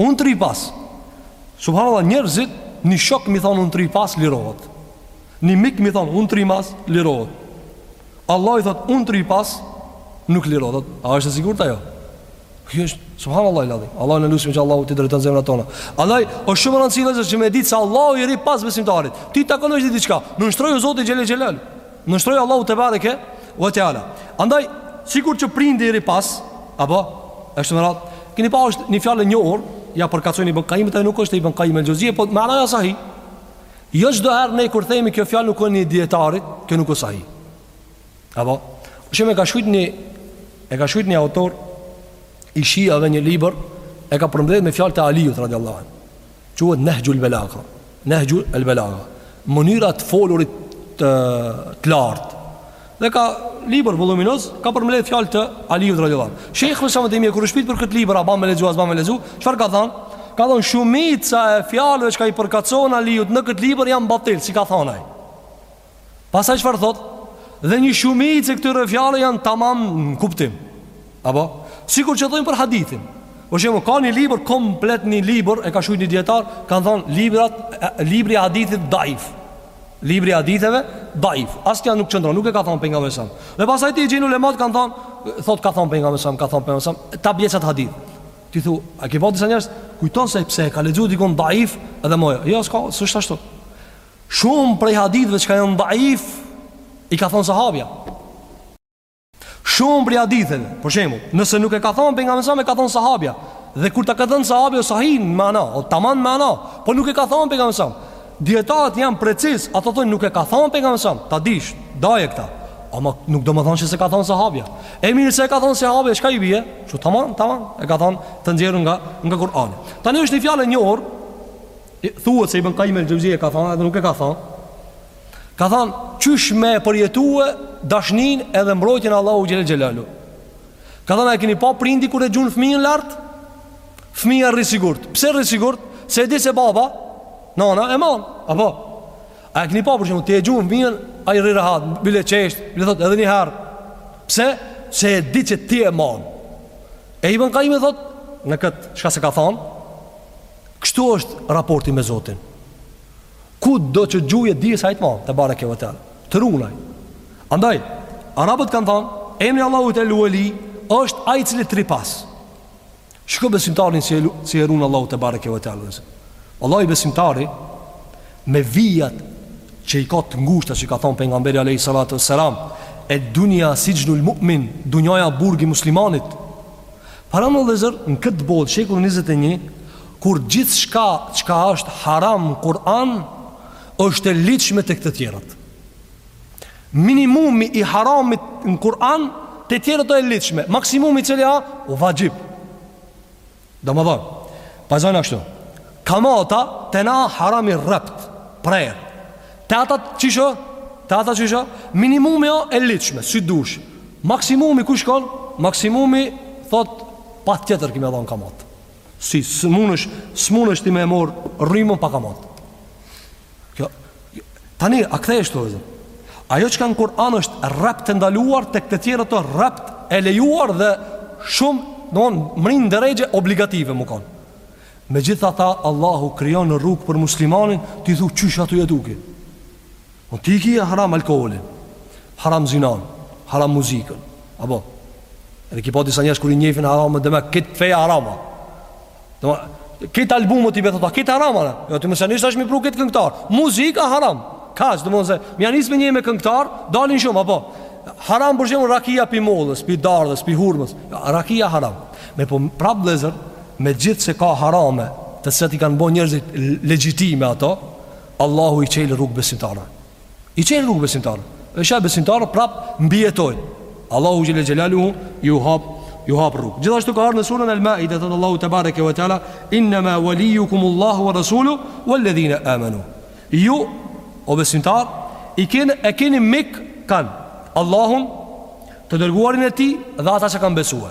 un t'rri pas. Subhanallahu njerëzit ni shok me i thon un t'rri pas lirohet. Ni mik me i thon un t'rri mas lirohet. Allah i thot un t'rri pas nuk lirohet. A është e sigurt ajo? Kjo është subhanallahu el adhim. Allahun e lusim që Allahu t'i drejton zemrat tona. Andaj është shumë e rëndësishme që me ditë se Allahu i rri pas besimtarit. Ti takon është diçka. Nuk shtrojë Zoti xhelel xhelal. nënshtroi Allahu te bareke ve teala. Andaj sikur që prindi i rri pas, apo është më radh, keni pa është një fjalë e njohur, ja përkatësojnë Ibn Qayyimit, ajo nuk është e Ibn Qayyim el-Xheuzije, po mana sahih. Jo çdo herë ne kur themi kjo fjalë nuk është e një dijetari, kjo nuk është sahih. Apo, shembull e ka shkruajtur një e ka shkruajtur një autor i shiave një libër e ka përmbledhur me fjalët e Aliut radhiyallahu anhu. Quhet Nehju al-Balagha. Nehju al-Balagha. Mënyra të folurit të të lartë. Dhe ka libër voluminoz, ka përmbledh fjalë të Aliut radhiyallahu anhu. Sheikhul Islam ibn Taymiyyah kur është pyet për këtë libër, a bën me lexu, a s'bën me lexu, çfarë ka thënë? Ka thënë shumica e fjalëve çka i përkatësohen Aliut në këtë libër janë batil, s'i ka thënë ai. Pastaj çfarë thot Dhe një shumicë e këtyre fjalëve janë tamam në kuptim Apo Sikur që thojnë për hadithin Për shembull ka një libër komplet një libër E ka shkrujt një dijetar Kanë thonë librat, libri e hadithit daif Libri e haditheve daif Asnja nuk qëndron Nuk e ka thonë Pejgamberi alejhi selam Dhe pastaj ti i gjen ulematë kanë thonë Thot ka thonë Pejgamberi alejhi selam Ka thonë Pejgamberi alejhi selam Ta bjesat hadith Ti thu A ke pa disa njerëz Kujton se pse ka lexuar dikun daif Edhe manaja Jo s'ka s'është ashtu Shumë prej haditheve çka janë daif I ka thonë sahabja Shumë prej haditheve Për shembull Nëse nuk e ka thonë Pejgamberi alejhi selam e ka thonë sahabja Dhe kur ta ka thonë sahabja O sahih mana O taman mana Po nuk e ka thonë Pejgamberi alejhi selam Dijetarët janë preciz Ata thonë nuk e ka thonë Pejgamberi alejhi selam Ta dish Daje këta Ama nuk domethonë që s'e ka thonë sahabja E mirë se e ka thonë sahabja Çka i bie Që taman taman E ka thonë të nxjerrur nga Nga Kur'ani Tani është një fjalë e njohur Thuhet se Ibn Qayyim el-Xheuzije ka thënë, edhe nuk e ka thënë, ka thënë qysh me përjetue dashninë edhe mbrojtjen e Allahut xhel-le xhelaluhu. Ka thënë e keni pa prindi kur e gjun fëmijën lart? Fëmija rri sigurt. Pse rri sigurt? Se e di se baba, nana e man, apo a e keni pa për shembull ti e gjun fëmijën ai rri rahat, bile qesh, bile thot edhe një herë. Pse? Se e di se ti e man. E Ibn Qayyim thot në kët, çka se ka thënë, Kështu është raporti me Zotin. Kudo që gjuhesh dije se ai të man, tebareke ve teala, të run ai. Andaj, Arabët kanë thonë, emri i Allahut el-Veli, është ai i cili të rri pas. Shiko besimtarin si e, si e run Allahu tebareke ve teala. Allah i besimtari, me vijat që i ka të ngushta, që ka thonë Pejgamberi alejhi salatu ve selam, ed-dunja sixhnul mu'min, dunjaja burg i muslimanit, Paramendo vëllezër në këtë botë shekullin njëzet e një kur gjithçka çka është haram në Kur'an është e ligjshme tek të tjerët. Minimumi i haramit në Kur'an te tjerët është e ligjshme, maksimumi cili është, vaxhib. Domthon, pazon ashtu. Kamata te na haram i rreptë, i prerë. Te ata qisho? Te ata qisho? Minimumi o e lidhshme, si dush Maksimumi ku shkon? Maksimumi thot Pa tjetër ki me dhonë kamat S'munësh S'munësh ti me marr rrymën pa kamat Kjo Tani, a kthehet shtu vllezër Ajo që ka n'Kuran është rreptë e ndaluar Tek të tjerat është rreptë e lejuar Dhe shumë domethonë mrrin n'dereqe obligative me konë Megjithata Allahu krijon rrugë për muslimanin ti thu qysh t'jetë ki. O ti ki haram alkoolin, haram zinan, haram muzikën. Apo. Edhe ki pa disa njerëz kur i njehin haramet dhe me kit feja harama. Do kit albumot i bëthota, kit harama. Jo ti më sanisht tash më pru kit këngëtar. Muzika haram. Kaq domethonë se me ja nis me njeh me këngëtar, dalin shumë apo. Haram për shembull rakia pi mollës, pi dardhës, pi hurmës. Rakia haram. Mirëpo prap vëllazër, Megjithëse ka harame të cilat i kanë bo njerëzit legjitime ato, Allahu i çel rrugë besimtarëve. I çel rrugë besimtarëve. E saj besimtarët prap mbijetojnë. Allahu xhelle xhelaluhu ju hap rrugë. Gjithashtu ka ardhur në surën Al-Maide thot Allahu tebareke ve teala innama waliyukum Allahu wa rasuluhu wal ladhina amanu. Ju o besimtar i keni e keni mik kan Allahun të dërguarin e tij dhe ata që kanë besue.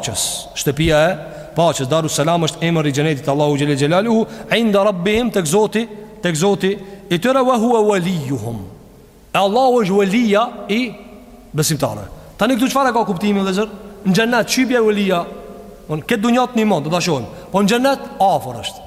Paqës, shtëpia e Paqës, Daru Selam është emër i xhenetit Allahu xhelle xhelaluhu, inda rabbihim tek Zoti, tek Zoti i tyre wa huwa waliyuhum. E Allahu është walija i besimtarëve. Tani këtu çfar e ka kuptimin vëllazër? Në xhenet si bje walija, n'këtë dunja nuk mund ta shohim. Po në xhenet afër është.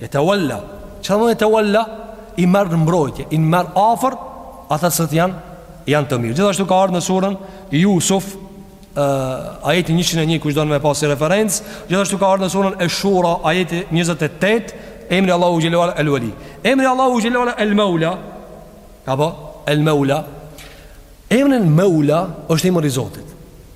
Jetewalla, që domethonë jetewalla, i merr në mbrojtje, i merr afër, ata të cilët janë, janë të mirë. Gjithashtu ka ardhë në surën, Jusuf, uh, ajeti 101, kush don me pas si referencë, gjithashtu ka ardhë në surën, Esh-Shura, ajeti 28, emri i Allahut xhelle ue ala El Veli. Emri i Allahut xhelle ue ala El Meula, apo, El Meula, emri El Meula është emri i Zotit.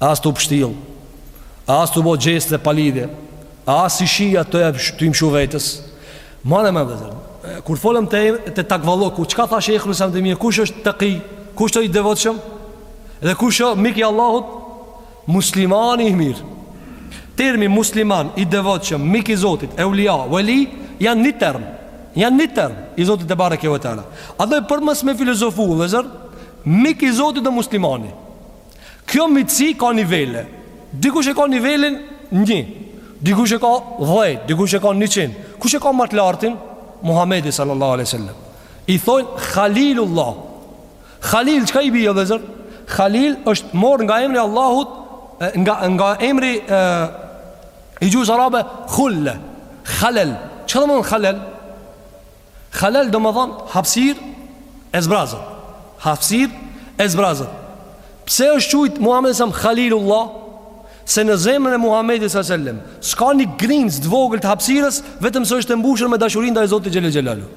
e as tu pështill, e as tu bo gjeste pa lidhje, e as si shiat tu ja mshu vetes. Mor vllezër, kur folëm te, te takvallëku, çka thash e ni herë shumë të mirë, kush është tekij, kush është i devotshëm, dhe kush është mik i Allahut, muslimani i mirë. Termi musliman, i devotshëm, mik i Zotit, eulia, veli, janë një term, janë një term, i Zotit tebareke ue teala. Andaj për mos me filozofu, vllezër, mik i Zotit dhe muslimani, Kjo miqësi ka nivele Dikush e ka nivelin një Dikush e ka dhet Dikush e ka njëqin Kush e ka ma të lartin? Muhammedi sallallahu aleyhi sallam I thojnë Khalilullah Khalil çka i bje vllezër? Khalil është marr nga emri i Allahut Nga, nga emri e, I gjuhës arabe Khulle Khalel Çka do me thonë khalel? Halal domethënë hapësirë e zbrazët Hapësirë e zbrazët Pse është qujtë Muhammedi s.a.s. Halilullah Se në zemrën e Muhammedit s.a.s. S'ka një grimcë të vogël të hapësirës Vetëm se është e mbushur me dashuri ndaj Zotit Xhel-le Xhelaluhu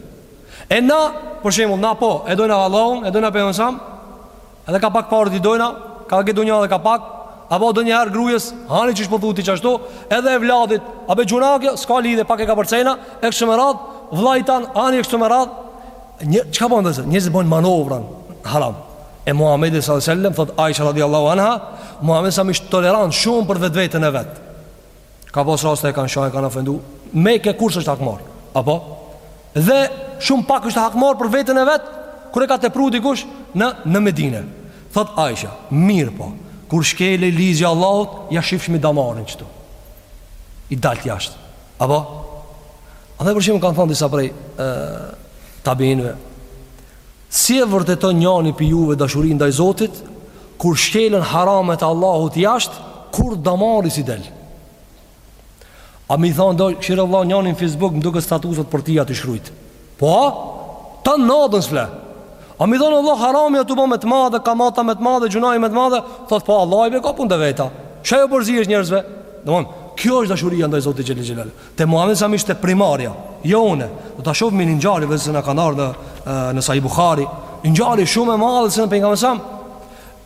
E na Për shembull, na po E dojna Allahun E dojna Pejgamberin s.a.s. Edhe ka pak paret i dojna, ka këtë dynja dhe ka pak, apo ndonjëherë grues, ani që s'po thu ti qashtu, edhe evladit, a bon gjynah kjo, s'ka lidhje, pak e ka përcena, e kështu me radhë, vllai tan, ani e kështu me radhë, një, çka bojnë vëllezër, njerëzit bojnë manovra n'haram, e Muhammedi s.a.s. thot Aisha radiallahu anha, Muhammedi s.a.s. ishte tolerant shumë për vetveten e vet, Ka pas raste e kanë sha, e kanë ofendu n'Meke kurrë s'është hakmarr Apo? Dhe shumë pak është hakmarr për veten e vet Kur e ka tepru dikush në, në Medine Thot Aisha, mirëpo Kur shkelej ligji i Allahut Ja shifshim damarin qëtu I dalt jashtë Apo? Andaj për shembull kanë thonë disa prej e, Tabiinëve Si e vërteton njani pi juve dashurinë ndaj Zotit, kur shkelen haramet e Allahut jashtë, kurrë damari s'i del. A me i thonë do këshilla njani në Facebook më duket statusat për ti ati shkrujt. Po a? Tanë natën s'fle. A me i thonë vlla harami aty bo me të madhe, kamata me të madhe, gjynahi me të madhe, thotë po Allahi be ka punët e veta. Ç'ju përzihesh njerëzve? Domethon, kjo është dashuria ndaj Zotit Xhel-le Xhelal. Te Muhamedi s.a.s. ishte primarja, jo unë. Do ta shohim një ngjarje vëllezër se na ka ardhur në në Sahih Buhari, një ngjarje shumë e madhe se pejgamberi s.a.s.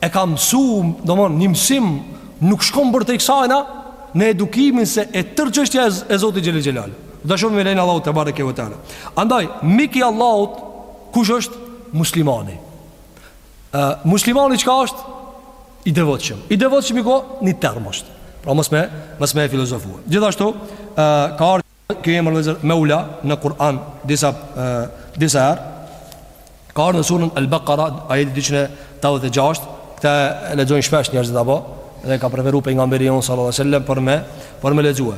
e ka mësu, domethon një mësim nuk shkon përtej kësajna në edukimin se e tërë çështja e Zotit Xhel-le Xhelal. Do ta shohim me lejen e Allahut tebareke ve teala. Andaj miku i Allahut kush është muslimani. Ë muslimani çka është? I devotshëm. I devotshëm i ka një term është. Pra mos me mos me filozofue. Gjithashtu ë ka ardhur ky emër vëllezër Meula në Kur'an disa ë disa herë. Ka ardhur në surën Al-Baqara ajeti 286, këtë e lexojnë shpesh njerëzit apo dhe ka preferu pejgamberi jonë sallallahu alaihi wasallam për me për me lexue.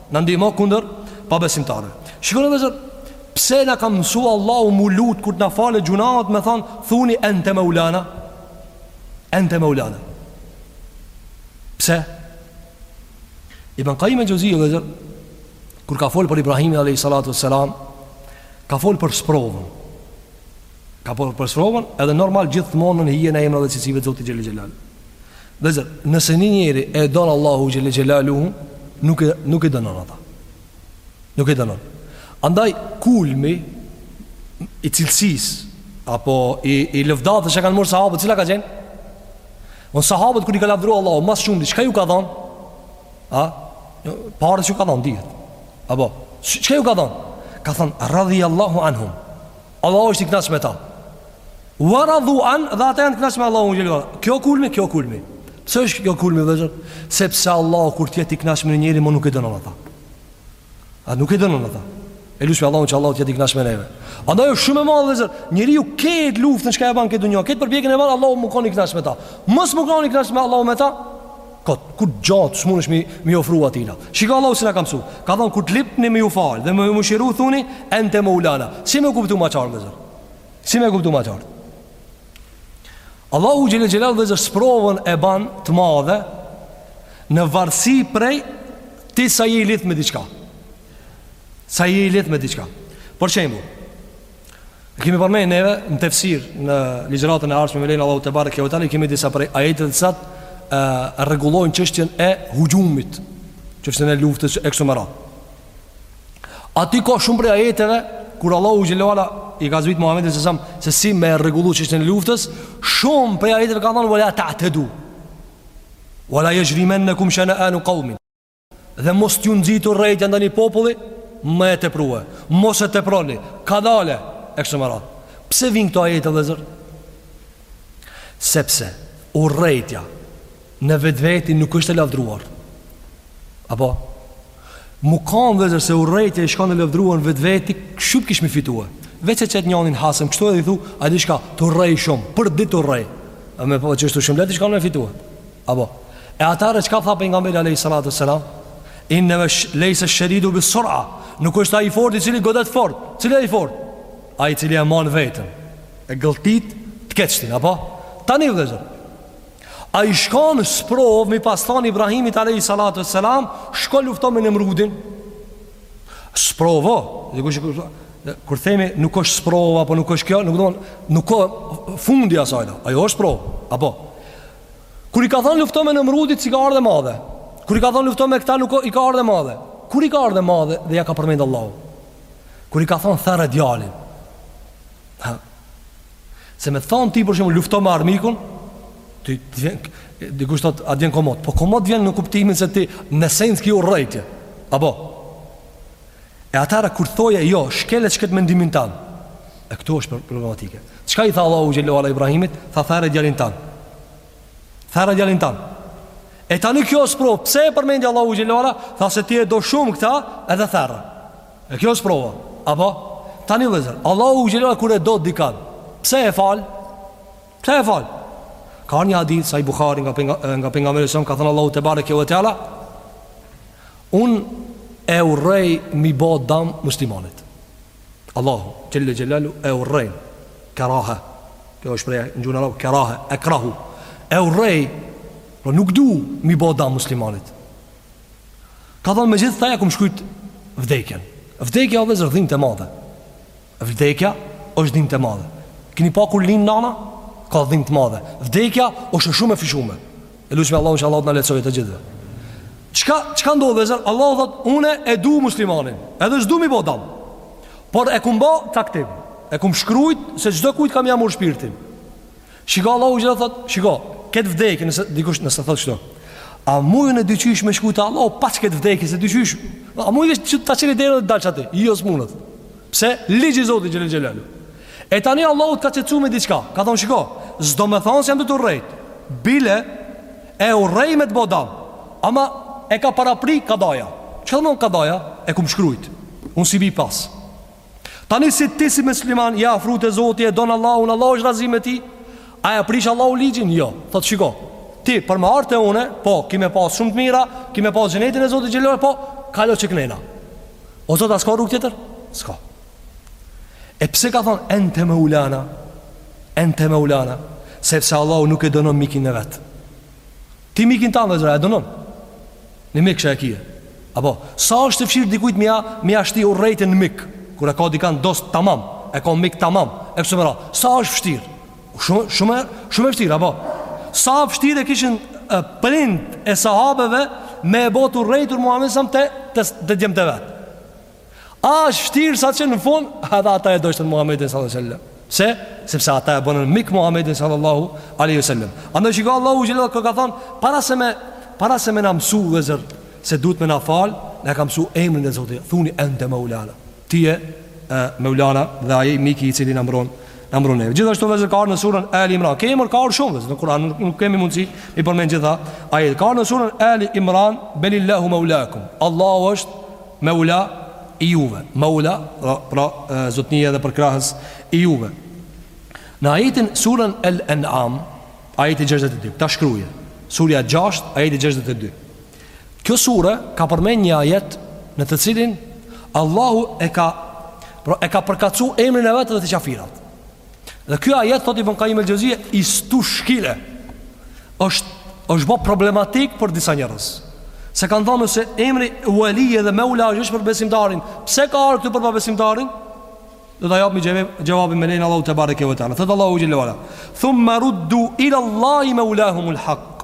Na ndihmo kundër pabesimtarëve. Shikoni vëllezër, pse na ka mësu Allahu me u lut kur të na falë gjynahet me thon thuni ente meulana? Ente meulana. Pse? Ibn Kajim el-Xhevzi vëllezër kur ka fol për Ibrahimin alayhi salatu wassalam, ka fol për sprovën. Ka fol për sprovën edhe normal gjithmonë nën hijen e emrave dhe cilsive të Zotit xhele xhelalu. Vllezër, nëse një njeri e don Allahu xhele xhelaluhu, nuk e, nuk e dënon ata. Nuk e dënon. Andaj, kulmi i cilsisë, apo i, i lëvdatës që kanë marrë sahabët, cila ka qenë? Në sahabët kur i ka lavdru Allahu, ma së shumti, çka ju ka dhonë? A? Pare s'ju ka dhonë, dihet. Apo, çka ju ka dhonë? Ka thonë, radhi Allahu anhum. Allahu është i kënaqur me ta. Wa radu anhu dhe ata janë të kënaqur me Allahun xhelalu. Kjo kulmi, kjo kulmi. Pse është kjo kulmi vëllazër? Sepse Allahu kur të jetë i kënaqur me një njeri, më nuk e dënon ata. A nuk e dënon ata? E lusim Allahun që Allahu të jetë i kënaqur me neve. Andaj është shumë e madhe vëllazër. Njeriu këtë luftën çka e bën n'këtë dunja, këtë përpjekjen e bën Allahu me kon i kënaqur me ta. Mos me kon i kënaqur Allahu me ta. Kot, kurgja s'munesh me i ofru atina. Shiko Allahu si na ka msu. Ka thonë, kur të lypni me ju falë, dhe me ju mëshiru, thuni, ente meulana. Si me kuptu ma qartë, vllezër? Si me kuptu ma qartë? Allahu xhele xhela, vllezër, sprovën e ban të madhe, në varsi prej, ti sa je i lidhë me diçka. Sa je i lidhë me diçka. Për shembull, E kemi përmend neve në tefsir në ligjëratën e ardhshme me lejen e Allahut tebareke ve teala i kemi disa prej ajeteve të cilat e rregullojnë çështjen e huxhumit çështjen e luftës e kështu me radhë aty ka shumë prej ajeteve kur Allahu xhele ve ala i ka zbritë Muhammedit alejhi selam, se si me rregullu çështjen e luftës shumë prej ajeteve ka thonë vela ta'tedu vela jexhrimennekum sheneanu kaumin Dhe mos t'ju nxit urrejtja ndaj një populli me e teprue Mos e teproni Kadale E kështu me radhë Pse vijnë këto ajete vllezër? Sepse urrejtja në vetveti nuk është e lavdruar Apo? Me kanë vllezër se urrejtja ish kanë e lavdruar në vetveti Shumë kishe me fitue Veç e qet njanin hasëm Kështu edhe i thu A di çka T'urrej shumë Përditë t'urrej Ama po që është shumë leht ish kanë me fitue Apo, e atëherë çka tha pejgamberi alayhi salatu selam? Inna laysa shadidu bi sur'a. Nuk është ai i fortë i cili godet fort. Cili ai i fortë? Ai i cili e mban veten. E gëlltit të keqtin, apo? Tani vllezër. A ish kon sprovë me i pas than Ibrahimit alayhi salatu selam, shko lufto me Nemrudin. Sprovë, dikush kur themi nuk është sprovë apo nuk është kjo, nuk do nuk ka fundi asaj. Ajo është sprovë, apo Kur i ka thënë lufto me Nemrudin, s'i ka ardh e madhe. Kur i ka thënë lufto me këta, nuk i ka ardh e madhe. Kur i ka ardh e madhe dhe ja ka përmendë Allahu. Kur i ka thënë there djalin. Ha. Se me të thonë ti për shembull lufto me armikun, ti të vjen, dikush thot, a t'vjen komot. Po komot vjen në kuptimin se ti në esencë ki urrejtje. Apo? E atëherë kur thoje jo, shkele çket mendimin tan. E këtu është problematike. Çka i tha Allahu xhelle ve ala Ibrahimit? Tha therre djalin tan. Therre djalin tan. E tani kjo është provë. Pse e përmendi Allahu xhelle ve ala? Tha se ti e do shumë këta edhe therre. E kjo është provë. Apo? Tani vllezër. Allahu xhelle ve ala kur e do dikan. Pse e fal? Pse e fal? Ka një hadith sahih Buhari nga penga, nga pejgamberi sa ka thënë Allahu tebareke ve teala un e urrej m'i bo dam muslimanit. Allahu xhelle xhelalu e urrej karaha. Kjo është prej në gjuhën arabe karaha, e krahu. E urrej, po nuk du m'i bo dam muslimanit. Ka thënë megjithatë ja kum shkrujt vdekjen. Vdekja o vllezër dhimtë e madhe. Vdekja është dhimtë e madhe. Keni pa kur lind nana? Ka dhimbje të madhe. Vdekja është shumë e frikshme. E lusim Allahun që Allahu të na lehtësojë të gjithëve. Çka çka ndodh vllezër? Allahu thot, unë e du muslimanin, edhe s'du m'i bo dam. Por e kum bo takdir. E kum shkrujt se çdo kujt kam m'ja marr shpirtin. Shiko Allahu çka thot, shiko, këtë vdekje nëse dikush nëse thot kështu. A muj un diqysh me shku te Allahu pa çket vdekje se diqysh? A muj t'ta çeli derën dhe të dalsh aty? Jo s'munët. Pse ligji i Zotit xhelle xhelalu. E tani Allahu të ka çetsu me diçka. Ka thon shiko, s'domethon se jam tu t'urrejt. Bile e urrej me të bo dam. Ama e ka parapri kadaja. Ç'dmethon kadaja? E kum shkrujt. Unë s'i bi pas. Tani si ti si musliman je afru te Zoti e don Allahun, Allahu është razi me ti, a e prish Allahu ligjin? Jo. Thot shiko. Ti për me ardh te unë, po, ki me pas shumë të mira, ki me pas xhenetin e Zotit xhelal, po, kalo çeknena. O Zot, a s'ka rrugë tjetër? S'ka. E pse ka thon ente meulana? Ente meulana, sepse Allahu nuk e dënon mikin e vet. Ti mikin tan vllezër a e dënon Ni mik që e kije Apo, sa është e vshtirë dikujt mja M'ja shti urrejtjen n mik Kur e ka dikan dost tamam E ka mik tamam E pësë mëra, sa është vshtirë Shumë, shumë, shumë e vshtirë, apo Sa vshtirë e kishin e, Prindt e sahabeve Me e bo t'urrejtur Muhammed Sam të, të, të djemtë e vet A është vështirë sa që në fund Edhe ata e dojshin Muhammedin sallallahu alaihi wasallam. Se, sepse ata e bënën mik Muhammedin sallallahu alaihi wasallam. Andaj shiko Allahu çka ka thon, para se me para se me na mësu vllezër se duhet me na fal, na ka mësu emrin e Zotit. Thuni ente Maulana. Ti je e, Maulana dhe ai miki i cili na mbron na mbron ne. Gjithashtu vllezër ka në surën Ali Imran. Ky emër ka shumë vllezër në Kur'an, nuk, nuk kemi mundësi i përmend gjitha. Ai ka në surën Ali Imran, belillahu maulakum. Allahu është Meula i juve, Meula, pra, pra Zotni dhe Përkrahës i juve. Në ajetin surën Al-An'am, ajeti 62, ta shkruaje. Surja 6, ajeti 62. Kjo sure ka përmend një ajet në të cilin Allahu e ka pra e ka përkatësu emrin e vet dhe te qafirat. Dhe kjo ajet, thot Ibn Kajim el-Xheuzije, istushkile, është, është ba problematik për disa njerëz. Se kanë thanë se emri Ueli edhe Meula është për besimtarin, pse ka ardh këtu për pabesimtarin? Do ta japmi xhevabin me lejen e Allahut te bareke ve teala. Thot Allahu xhel-le ve ala. Thumme ruddu ilallahi meulahumul hak.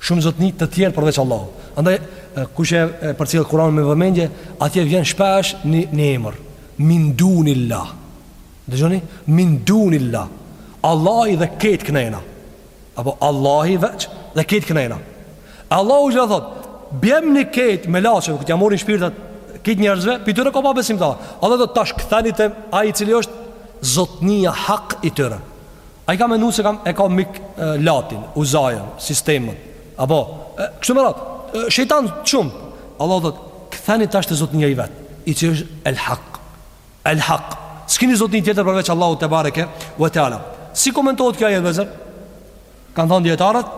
Shumë zotni të tjerë përveç Allahut. Andaj kush e përcjell Kur'anin me vëmendje, atje vjen shpesh një emër min dunillah. Dëgjoni, min dunillah. Allahu dhe krejt këndejna. Apo Allahu veç dhe krejt këndejna. Allahu çka thot, bjemni krejt melaqe, kur t'ja morin shpirtat krejt njerëzve, pi tyre ka pabesimtar. Allahu thot tash ktheni te ai i cili është zotnia hak i tyre. Ai ka mendu se kam e ka mik Latin, Uzanë, sistemet. Apo, kështu me radh, shejtan shumë. Allahu thot, ktheni tash te Zotnia i vet, i cili është El Hak. El Hak. S'kini Zotni tjetër përveç Allahut te bareke ve teala. Si komentohet kjo ajet vllezër? Kan thanë dijetarët,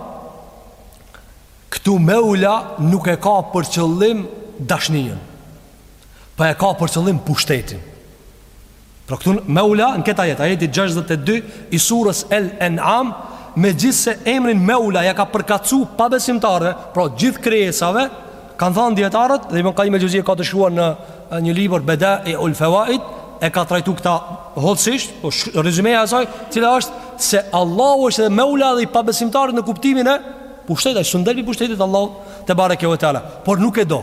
këtu Meula nuk e ka për qëllim dashnijën, po e ka për qëllim pushtetin. Pra këtu Meula në këtë ajet, ajeti 62 i surës El En'am, megjithse emrin Meula ja ka përkatësu pabesimtarëve, pra gjithë krijesave, kanë thanë dijetarët dhe Ibn Kajim el-Xheuzije e ka të shkruar në një libër Bedaiul Fawaid e ka trajtu këta hollësisht, po rezumeja e saj, cila është se Allahu është edhe Meula dhe i pabesimtarit në kuptimin e pushtetit, sundimit, pushtetit Allahut te bareke ve teala, por nuk e do.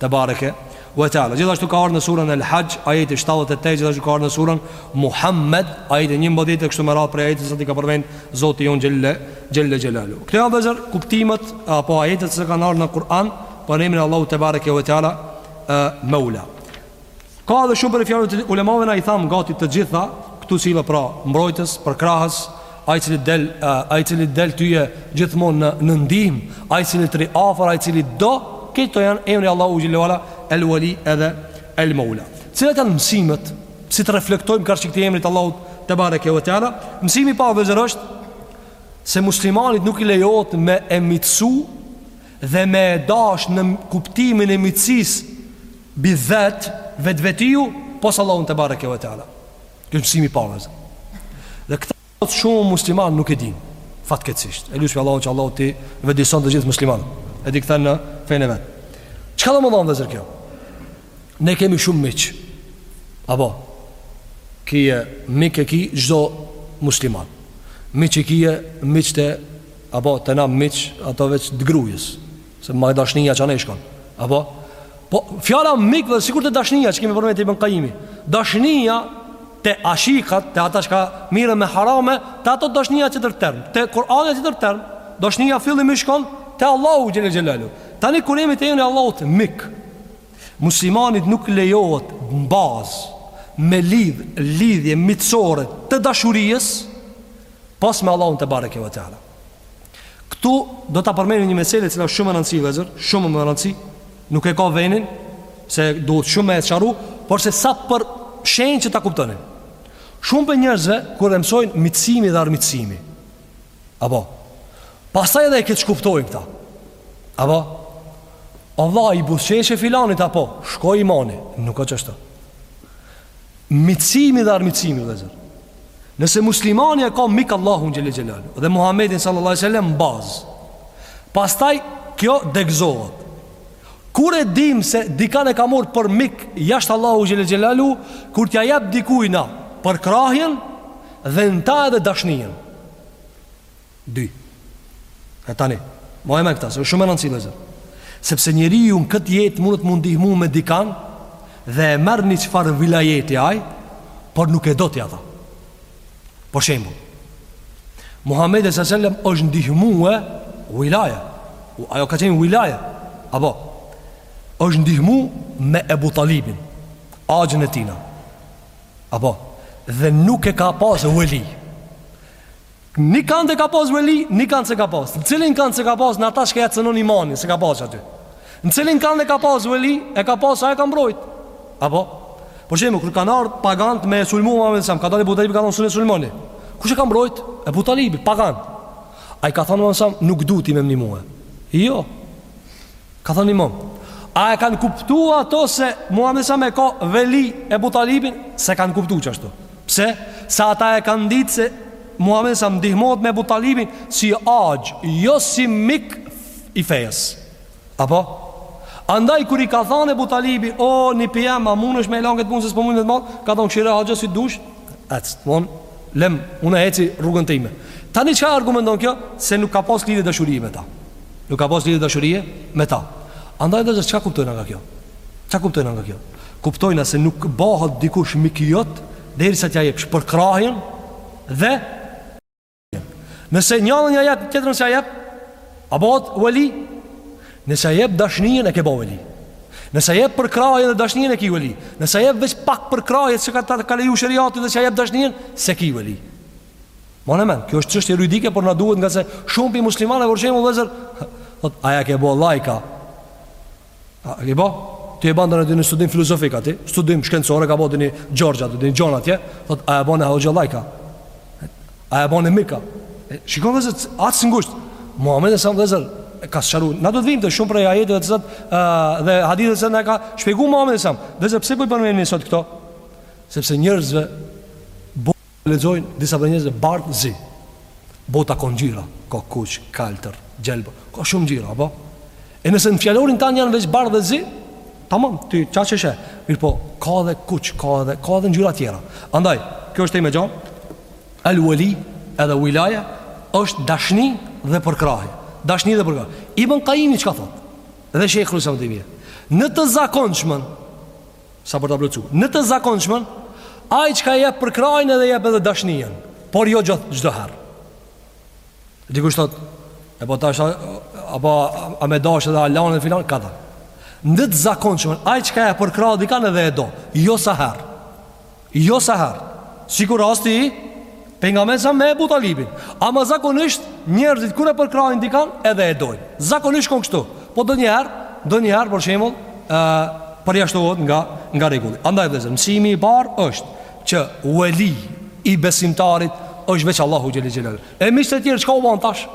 Te bareke Ve teala Gjithashtu ka ardhë në surën El Hajj Ajeti 78 Gjithashtu ka ardhë në surën Muhammed Ajeti 11 E kështu me radhë prej ajeteve sa t'i ka përmend Zoti jonë xhel-le Xhel-le xhelaluhu Këto janë vllezër Kuptimet Apo ajetet se kanë ardhë në Kur'an Për emrin e Allahut te bareke Ve teala Meula Ka edhe shumë prej fjalëve t' ulemave na i tham gati të gjitha, këtu siç thamë pra mbrojtës, përkrahës, ai i cili del, ai i cili del tyje gjithmonë në në ndihmë, ai i cili të rri afër, ai i cili do, këto janë emri Allahu xhel-le ve ala el wali edhe el meula. Cilat janë mësimet si të reflektojmë karshi këtij emrit t'Allahut te bareke ve teala? Mësimi parë vllezër është se muslimanit nuk i lejohet me e miqësu dhe me e dasht në kuptimin e miqësisë bi dhat vetvetiu pos Allahun tebareke ve teala ky është mësimi i parë vllazër dhe këtë sot shumë musliman nuk e din fatkeqësisht e lusim Allahun që Allahu t'i vetëdijëson të gjithë muslimanët e ta dinë këtë në fenë e vet çka do me thonë vëllazër kjo Ne kemi shumë miq. Apo ki e mik e ki çdo musliman. Miq e ki e miq të apo të na miq ato veç të grujës. Se ma dashnia që ne shkon. Apo po fjala mik sikur te dashnia që kemi për me të Ibn Kajimi. Dashnia te ashikat, te ata që kan u marrë me harame, te ato dashnia asht tjetër term. Te Kur'ani asht tjetër term. Dashnia fillimi shkon te Allahu xhele xhelaluhu. Tani kur e ki ti Allahu të mik. Muslimanit nuk lejohet në bazë me lidh lidhje miqësore të dashurisë pos me Allahun tebareke ve teala. Ktu do ta përmendim një mesele e cila është shumë me rëndësi vllezër, shumë me rëndësi, nuk e ka venin se duhet shumë me e sqaru, por se sa për shenjë që ta kuptoni. Shumë prej njerëzve kur e mësojnë miqësimin dhe armiqësimin. Apo, pastaj edhe e keqkuptojnë këta. Apo, vallahi, i buzëqeshe filanit, apo, shkoi imani, nuk o qashtu. Miqësimi dhe armiqësimi, vllezër. Nëse muslimani e ka mik Allahun xhele xhelaluhu dhe Muhammedin sallallahu alaihi wasallam në bazë. Pastaj kjo degëzohet. Kur e dim se dikan e ka marr për mik jashtë Allahut xhele xhelaluhu, kur t'ia jap dikujna përkrahjen dhe në ta edhe dashnijën. Dy. E tani, mbajeni men këta, se shumë me rëndësi vllezër. Sepse njeriu në këtë jetë mundet m'u ndihmu me dikan dhe e merr një çfarë vilajeti ai, por nuk e do ti ata. Për shembull, Muhamedi sallallahu alaihi wasallam është ndihmue wilaya. Ajo ka qenë wilaya. Apo është ndihmu me Ebu Talibin, axhën e tina. Apo dhe nuk e ka pas weli. Ni kand e ka pas veli, ni kand s'e ka pas. Në cilin kand s'e ka pas, në ata çka ja cenon imanin s'e ka pas aty Në cilin kand e ka pas veli, e ka pas se e ka mbrojt. Apo, për shembull, kur kanë ardhur pagant me e sulmu Muhamedin sa, ka dalë Ebu Talibi ka thonë s'un e sulmoni. Kush e ka mbrojt? Ebu Talibi, pagan. A i ka thonë Muhamedi sa nuk du ti me më ndihmue. Jo. Ka thonë ndihmom. A e kanë kuptu ata se Muhamedi sa e ka veli Ebu Talibin, s'e kanë kuptu qashtu. Pse? Se ata e kanë ditë se Muhamedi sa ndihmohet me Ebu Talibin si axhë, jo si mik i fejes Apo? Andaj kur i ka thanë Ebu Talibi O nipi jem a mundesh me e lan këtë punë se s'po mund me të madhë Ka thonë këshyr axhë si dush Ec, të mon, lem, unë e eci rrugën time Tani çka argumenton kjo Se nuk ka pas lidhje dashurie me ta Nuk ka pas lidhje dashurie me ta Andaj vllezër çka kuptojnë nga kjo Çka kuptojnë nga kjo Kuptojnë se nuk bahet dikush miki jot Derisa t'ja jepsh përkrahjen Dhe Nëse njënën ja jep, tjetrën s'ja jep, a bëhet veli, nëse jep dashnijën e ke bo veli. Nëse jep përkrahjen dhe dashnijën e ki veli. Nëse jep veç pak përkrahjen, se ta ka leju sheriati dhe s'e jep dashnijën, s'e ki veli. Domethënë, kjo është çështje juridike, por na duhet ngase shumë prej muslimanëve, për shembull vllezër, a ja ke bo lajk, A ke bo? Ti e ban ndonjë studim filozofik aty, studim shkencore, ka bo ndonjë Gjorgj a ndonjë Gjon atje, thot, a ja bone hoxhë lajka? A e bone mik a? E, shikon vllezër, atë si ngusht, Muhammedi a.s. vllezër, e ka sqaru, na do të vim te shumë prej ajeteve të Zotit, dhe hadithet që na ka shpjegu Muhammedi a.s., vllezër, pse po i përmendi sot këto? Sepse njërzve, Lexojnë disa prej njerëzve bardhë zi. Bota ka ngjyra, ka kuq, kaltër, gjelbër, ka shumë ngjyra, apo? E nëse në fjalorin tanë janë veç bardhë dhe zi, tamam, ti çka sheh, mirëpo, ka dhe kuq, ka dhe, ka dhe ngjyra tjera. Andaj, kjo është temë e gjanë, el wali edhe wilaja, është dashni dhe përkrahje. Dashni dhe përkrahje. Ibn Kajimi çka thot? Dhe shekru se më të mje. Në të zakonshmën, Sa për ta plotësu. Në të zakonshmën, ai çka jep përkrahjen edhe jep edhe dashninë, por jo gjithë çdo herë. Dikush thot, e po tash apo a me dash edhe Alan e filan ka ta. Në të zakonshmën, ai çka jep përkrahjen edhe e do, jo sa herë. Jo sa herë, sikur rasti i pejgamberit a.s. me Ebu Talibin. Ama zakonisht njerëzit kur e përkrahin dikan edhe e dojnë. Zakonisht kon kështu. Po ndonjëherë, ndonjëherë për shembull, ë përjashtohet nga nga rregulli. Andaj vllezër, mësimi i parë është që weli i besimtarit është veç Allahu xhele xhelaluhu. E miqtë e tjerë çka u bën tash?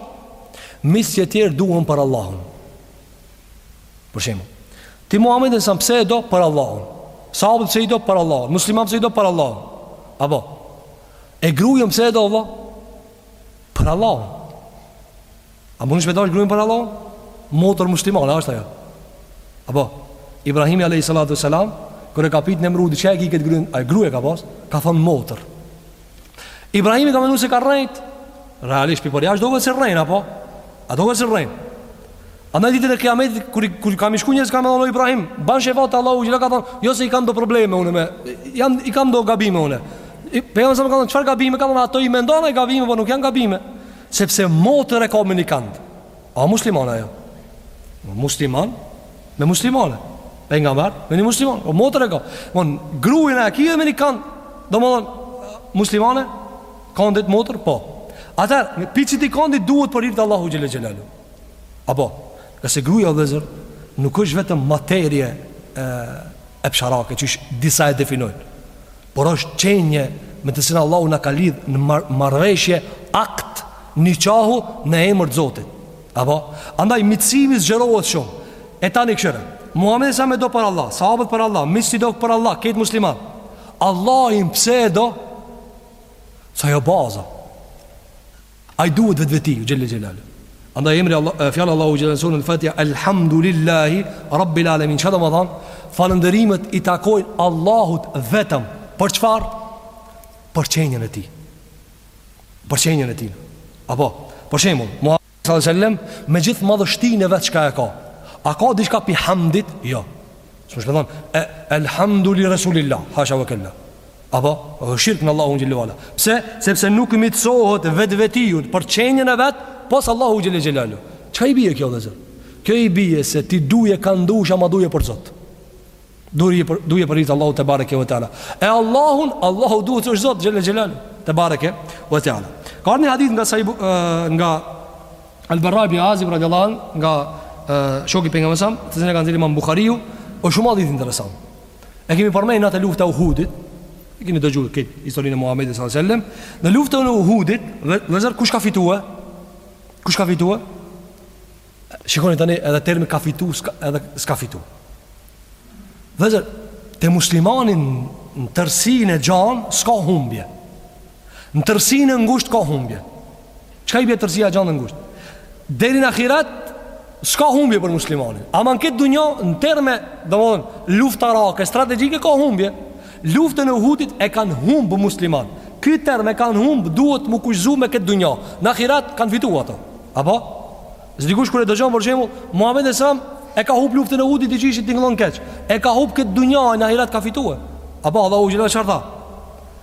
Miqtë e tjerë duhen për Allahun. Për shembull, ti Muhamedin a.s. pse e do për Allahun. Sahabët pse i do për Allahun. Muslimanët pse i do për Allahun. Apo e grujën pse e do vlla? Për Allahun. A munesh me dasht grujën për Allahun? Motër muslimane, është ajo. Apo Ibrahimi alayhi salatu wasalam, kur e ka pit Nemrudi, çka e ki këtë grujën? Ai grujë ka pas, ka thon motër. Ibrahimi ka menu se ka rrejt Realisht prej përjashta doket se rrejn apo A doket se rrejn Andaj ditën e kiametit Kur, kur kan me shku njerëzit kan me thon Ibrahim Ban shefat te Allahu xhele ka thonë Jo se i kam do probleme une me, I kam do gabime une Pejgamberi a.s. ka thonë çfar gabime Ka thonë ato i mendon ai gabime Po nuk janë gabime Sepse motër e komunikant A muslimane ajo? Musliman me muslimane,. pejgamber, me një musliman. O motër e ka. Mon, gruja e atij edhe me një kanë. Domethënë, muslimane, kënd e din motër, po. Atëherë, pi cilit kënd duhet për hir të Allahut xhelle xhelaluhu. A po, se gruja vëllezër, nuk është vetëm materje epsharake, qysh disa e definojnë. por është qenje me të cilën Allahu na ka lidh në marrëveshje akt niqahu në emër të Zotit. Apo, andaj miqësimi zgjerohet shumë. E tani kshyre, Muhamedin a.s. e do për Allah, sahabët për Allah, miqësi do për Allah, krejt musliman. Allahin pse e do? S'ajo baza. Ai duhet vetvetiu xhelle xhelaluhu. Andaj emri Allah, fjala Allahu xhelle në suren el Fatiha elhamdulillahi rabbil alamin. Çfarë do të thotë? Falënderimet i takojnë Allahut vetëm. Për çfarë? Për qenien e tij. Për qenien e tij. Apo, për shembull, Muhammed sallallahu alaihi wasallam me gjithë madhështinë e vet çka e ka. A ka diçka pi hamdit? Jo. S'mund të thuash. Elhamdu lirasulillah. Hasha wa kella. Apo, është shirk në Allahun xhelle xhelaluhu. Pse? Sepse nuk miqësohet vetvetiu për qenjën e vet pos Allahut xhelle xhelaluhu. Çka i bije kjo vëllezër? Kjo i bije se ti duje kand dush ama duje për Zot. Duje për, duje për hir të Allahut tebareke ve teala. E Allahun, Allahu duhet s'është Zot xhelle xhelaluhu tebareke ve teala. Ka një hadith nga, sahabi, nga Al-Berra ibn Azib radiallahu anhu nga shoku i pejgamberit a.s., të cilin e ka nxjerrë Imam Buhariu, është shumë hadith interesant. E kemi përmend atë luftën e Uhudit. E keni dëgju këtë historinë e Muhammedit s.a.s. Në luftën e Uhudit. Vllezër, kush ka fitue? Kush ka fitue? Shikoni tani edhe termi ka fitu edhe s'ka fitu Vllezër, te muslimani në tërsinë e gjan s'ka humbje Në tërsinë e ngusht ka humbje Çka i bie tërësia e gjanë e ngusht? Deri në ahiret s'ka humbje për muslimanin Ama në këtë dunja në terme domethënë luftarake, strategjike ka humbje Luftën e Uhudit e kanë humbë musliman Ky term e kanë humbë duhet me u kufizu me këtë dunja. Në ahiret kanë fitu ato Apo? Se dikush kur e dëgjon për shembull Muhammedi a.s. e ka humbë luftën e Uhudit disi i tingëllon keq E ka humbë këtë dunja e në ahiret ka fitu Apo Allahu xhelle çfarë tha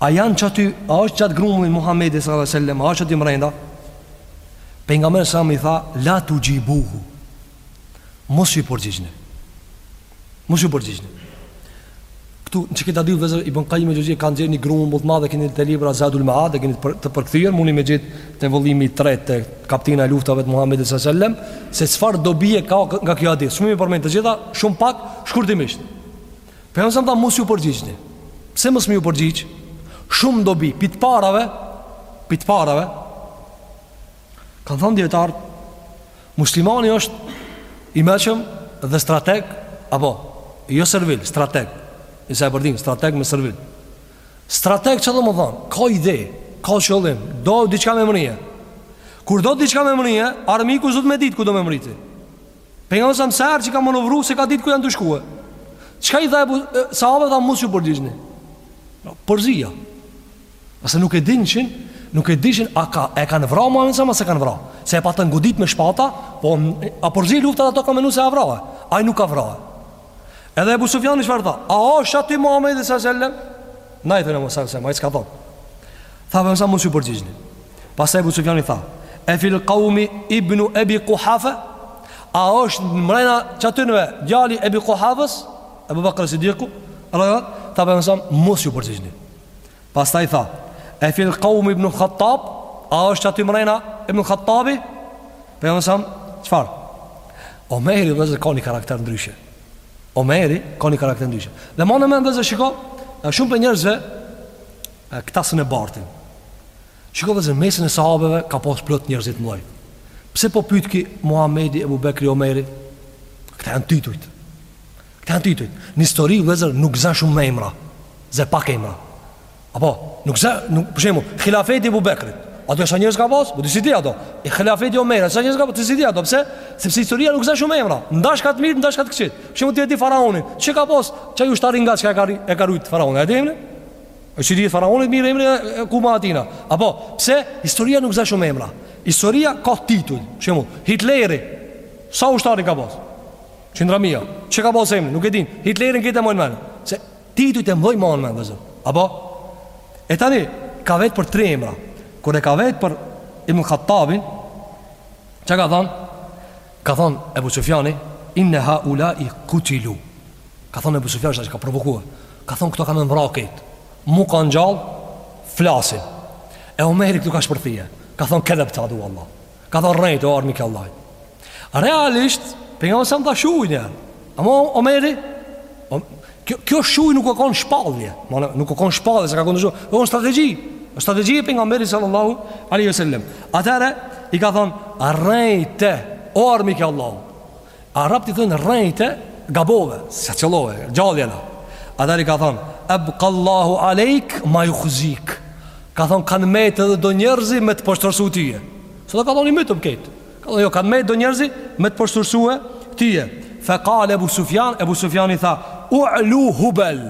A janë qaty, a është n'qat grumbull Muhammedi s.a.s. A është qaty mrenda? Pejgamberi a.s. tha, la tuxhibuhu. Mos ju përgjigjni. Mos ju përgjigjni. Këtu, në qeta dy vllezër, Ibn Kajim el Xheuzije, ka nxjerrë një grumëll të madh, e keni te libri Zadul Maad, e keni të përkthyer, muni me gjet te vëllimi i tretë te kaptina e luftave të Muhammedit s.a.s. Se çfarë dobie ka nga ky hadith. S'mund m'i përmend të gjitha, shumë pak, shkurtimisht. Pejgamberi alejhi selam tha mos ju përgjigjni. Pse mos me ju përgjigj? Shumë dobi, pi të parave, pi të parave. Kan thon dijetart, muslimani është i meçëm dhe strateg apo jo servil, strateg. Disa e përzin, strateg me servil. Strateg çka domethan? Ka ide, ka qëllim, do diçka me mrije. Kur do diçka me mrije, armiku s'duhet me ditë ku do me mriti. Pejgamberi alejhi selam që ka manovru s'e kanë ditë ku janë tu shkue. Çka, edhe sahabëve tha mos ju përgjigjni. Përzija. A se nuk e dinshin, nuk e dishin a ka e kanë vra Muhamedin alejhi selam a s'e kanë vra. Se e patën godit me shpata, po u përzi lufta ato kanë menu se a vra. Ai nuk ka vra. Edhe Ebu Sufjani që farë tha A o shë ati Muhammedi së sellem Na i thënë Muhammedi së sellem A i s'ka thonë Tha për mësa mund që përgjizhni Pas e Ebu Sufjani tha E fil kaumi ibnu ebi kuhafe A o shë në mrejna që aty nëve Gjali ebi kuhafës Ebu Bakr e Sidiku Tha për mësa mund që përgjizhni Pastaj tha, E fil kaumi ibn Khattab, a është aty mrena ibn Khattabi? Pejgamberi alejhi selam, çfarë? Omeri vllezër ka një karakter ndryshe. Omeri ka një karakter ndryshe. Dhe mane men vllezër shiko, shumë pej njerëzve këtë sen e bartin. Shiko vllezër mesin e sahabeve, ka pos plot njerëz t'mdhoj. Pse po pyt ky Muhamedi, Ebu Bekri, Omeri? Këta janë titujt. Këta janë titujt. Në histori vëllezër nuk za shumë emra, ze pak emra. Apo, nuk za, nuk për shembull, hilafeti i Ebu Bekrit. A di sa njerëz ka pas? Po ti s'i di ato. E hilafeti i Omerit, sa njerëz ka pas? Ti s'i di ato, pse? Sepse historia nuk za shumë emra. Ndash ka të mirë, ndash ka të këqit. Për shembull ti e di faraonin, çka ka pas? Qai ushtari nga çka e ka e ka rujt faraoni, a di emrin? E çidi faraonit mirë emri e ku ma atina. Apo, pse? Historia nuk za shumë emra. Historia ka tituj. Për shembull, Hitleri sa ushtari ka pas? Qindra mija. Ç'e ka pas emnin? Nuk e din. Hitlerin këtë mojnë mend. Se titujt e mëdhenj mojnë mend vllezër. Apo e tani ka vetë për tre emra. Kur e ka vetë për Ibn Khattabin, çka ka thon? Ka thon Ebu Sufjani, inne haulai kutilu. Ka thon Ebu Sufjani se ka provoku. Ka thon këto kanë vra krejt. M'u kanë gjallë flasin. E Omeri këtu ka shpërthije. Ka thon kedhebte adu Allah. Ka thonë rrejte o armik i Allahit Realisht Pejgamberi alejhi selam tha shuj Amo Omeri o, kjo, kjo shuj nuk o konë shpallje Mone, Nuk o konë shpallje s'e ka kundërshtu O kon strategji Strategji e Pejgamberit sallallahu Aleyhi sallam Atëherë i ka thonë Rrejte o armik i Allahit Arabt i thonë rrejte, gabove, s'e qëllove, gjallë jena. Atëherë i ka thonë, ebkallahu alejk, ma jukhzik. Ka thonë, kanë met edhe do njerëzi me të poshtërsu tyje. Së do ka thonë i mytëm këta. Ka thonë, jo, kanë met do njerëzi me të poshtërsu tyje. Fe kale Ebu Sufjan, Ebu Sufjan i tha, u'lu Hubel.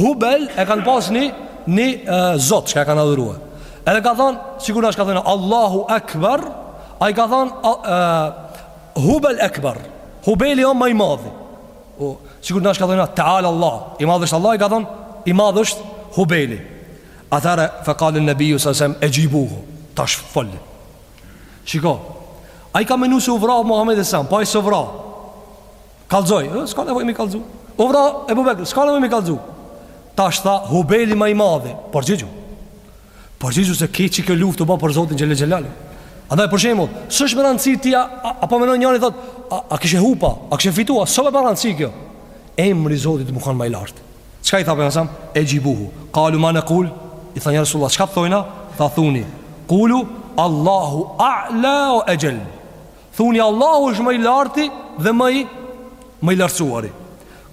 Hubel e kanë pas një, një e, zot që e kanë adhuru. Edhe ka thonë, sikur na çka thojmë, Allahu Akbar, ai ka thonë, Hubel Ekber, Hubeli o më i madhi. O, sikur na çka thojmë Taala Allah, i madh është Allahu, ai ka thonë, i madh është Hubeli. Atëherë fa qala an-nabi sallallahu alaihi wasallam ajibuhu, tash fol. Shiko, ai ka menuar se u vrau Muhamedi sa, po ai s'u vrau. Kallzoji, ë, s'ka nevojë mi kallzu. U vrau Ebu Bekr, s'ka nevojë mi kallzu. Tash tha Hubeli më i madhi, përgjigju. Përgjigju se ke që kjo luftë u ba për Zotin Xhelle Xhelalu Andaj për shembull, s'është me rëndësi ti a, a, a po menon njëri thot A, a kishe hupë, a kishe fitu, s'o me rëndësi kjo Emri i Zotit me kanë ma i lartë Çka i tha Pejgamberi sa? Exhibuhu Kalu ma nekul I tha ja Resulullah, çka thojna? Tha thuni Kulu, Allahu a'la ue exhell Thuni Allahu është më i larti dhe më i më i lartësuari.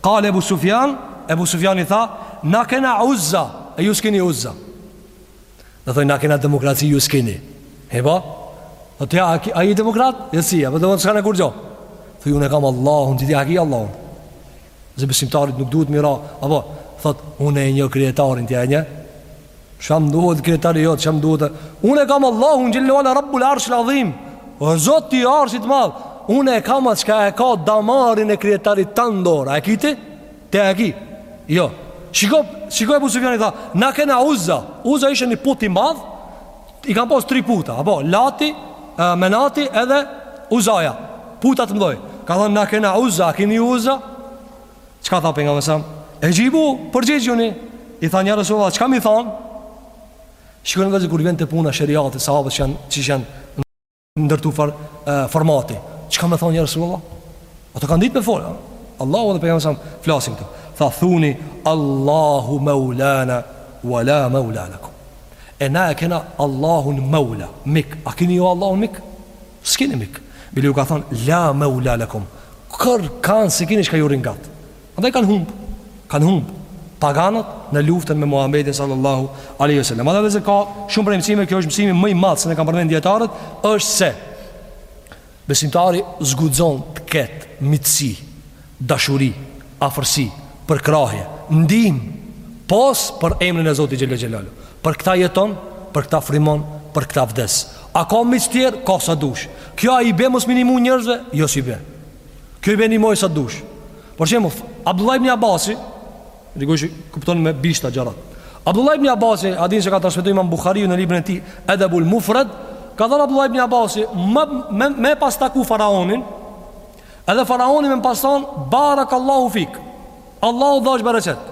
Kale Ebu Sufjan, Ebu Sufjan i tha, na kena uzza, e ju s'keni uzza. Dhe thoi, na kena demokraci, ju s'keni. E ba? Dhe të ja, a je demokrat? Dhe si, a për dhe më të s'kanë kurgjo? Thuj, unë e kam Allahun, ti a e ki Allahun. Zë besimtarit nuk duhet me i ra Apo, thot, une e njoh kryetarin ti a e njeh Çka më duhet kryetari jot, çka më duhet Une e kam Allahun xhelle ue ala rabbul arshil adhim O Zoti i arshit madh Une e kam atë çka e ka damarin e kryetarit tand n'dorë A e ki ti? Ti a e ki? Jo Shiko, shiko Ebu Sufjani tha Na kena uzza Uzza ish një put i madh I kanë pas tri puta, apo, lati, menati edhe uzaja Puta të mdhoj Ka thonë, na kena uza, a kini uza? Çka tha Pejgamberi sa? Exhibu, përgjigjuni I tha ja Resulullah, çka me i thonë? Shikoni vëllezër kur vjen te puna e sheriatit Sahabët që janë, që janë ndërtu çfarë formati. Çka me thonë ja Resulullah? Ata kanë ditë me fol. Allahu dhe pejgamberi sa flasim këtu. Tha thuni Allahu Maulana wala Maula lakum. E na e kena Allahun Maula, mik. A keni ju Allahun mik? S'keni mik. Bile ju ka thonë la Maula lakum. Kërkan s'e keni çka ju rrin ngat. Andaj kanë humb, kanë humb paganët në luftën me Muhamedin sallallahu alaihi wasallam. Madje se ka shumë prej mësimeve, kjo është mësimi më i madh se ne kanë përmendur dietarët, është se besimtari s'guxon të ketë miqësi, dashuri, afërsi, përkrahje, ndihmë pos për emrin e Zotit xhel xhelalu. Për këtë jeton, për këtë frymon, për këtë vdes. A ka miq tjerë, ka sa dush. Kjo a i bie mos me i ndihmu njerëzve, jo s'i bie. Kjo i bën, e moj sa dush Për shembull Abdullah ibn Abasi Dikush i kupton me bishta gjërat Abdullah ibn Abasi hadithin që ka transmetu imam Buhariu Në librin e tij Edebul Mufred Ka thanë Abdullah ibn Abasi Me, me, e pas taku faraonin Edhe faraoni me m'pas thonë Barak Allahu fik Allahu të dhashtë bereqet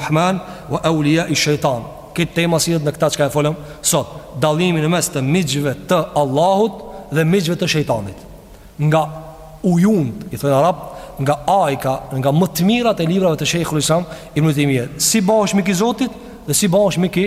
Rrahman wa awliya ash-shaytan, Kjo tema se lidhet me këta çka e folëm sot, dallimi në mes të miqve të Allahut dhe miqve të shejtanit. Nga ujun, i thonë arab, nga ajka, nga më të mirat e librave të Sheikhul Islam Ibn Taymiyah, si bahesh mik i Zotit dhe si bahesh mik i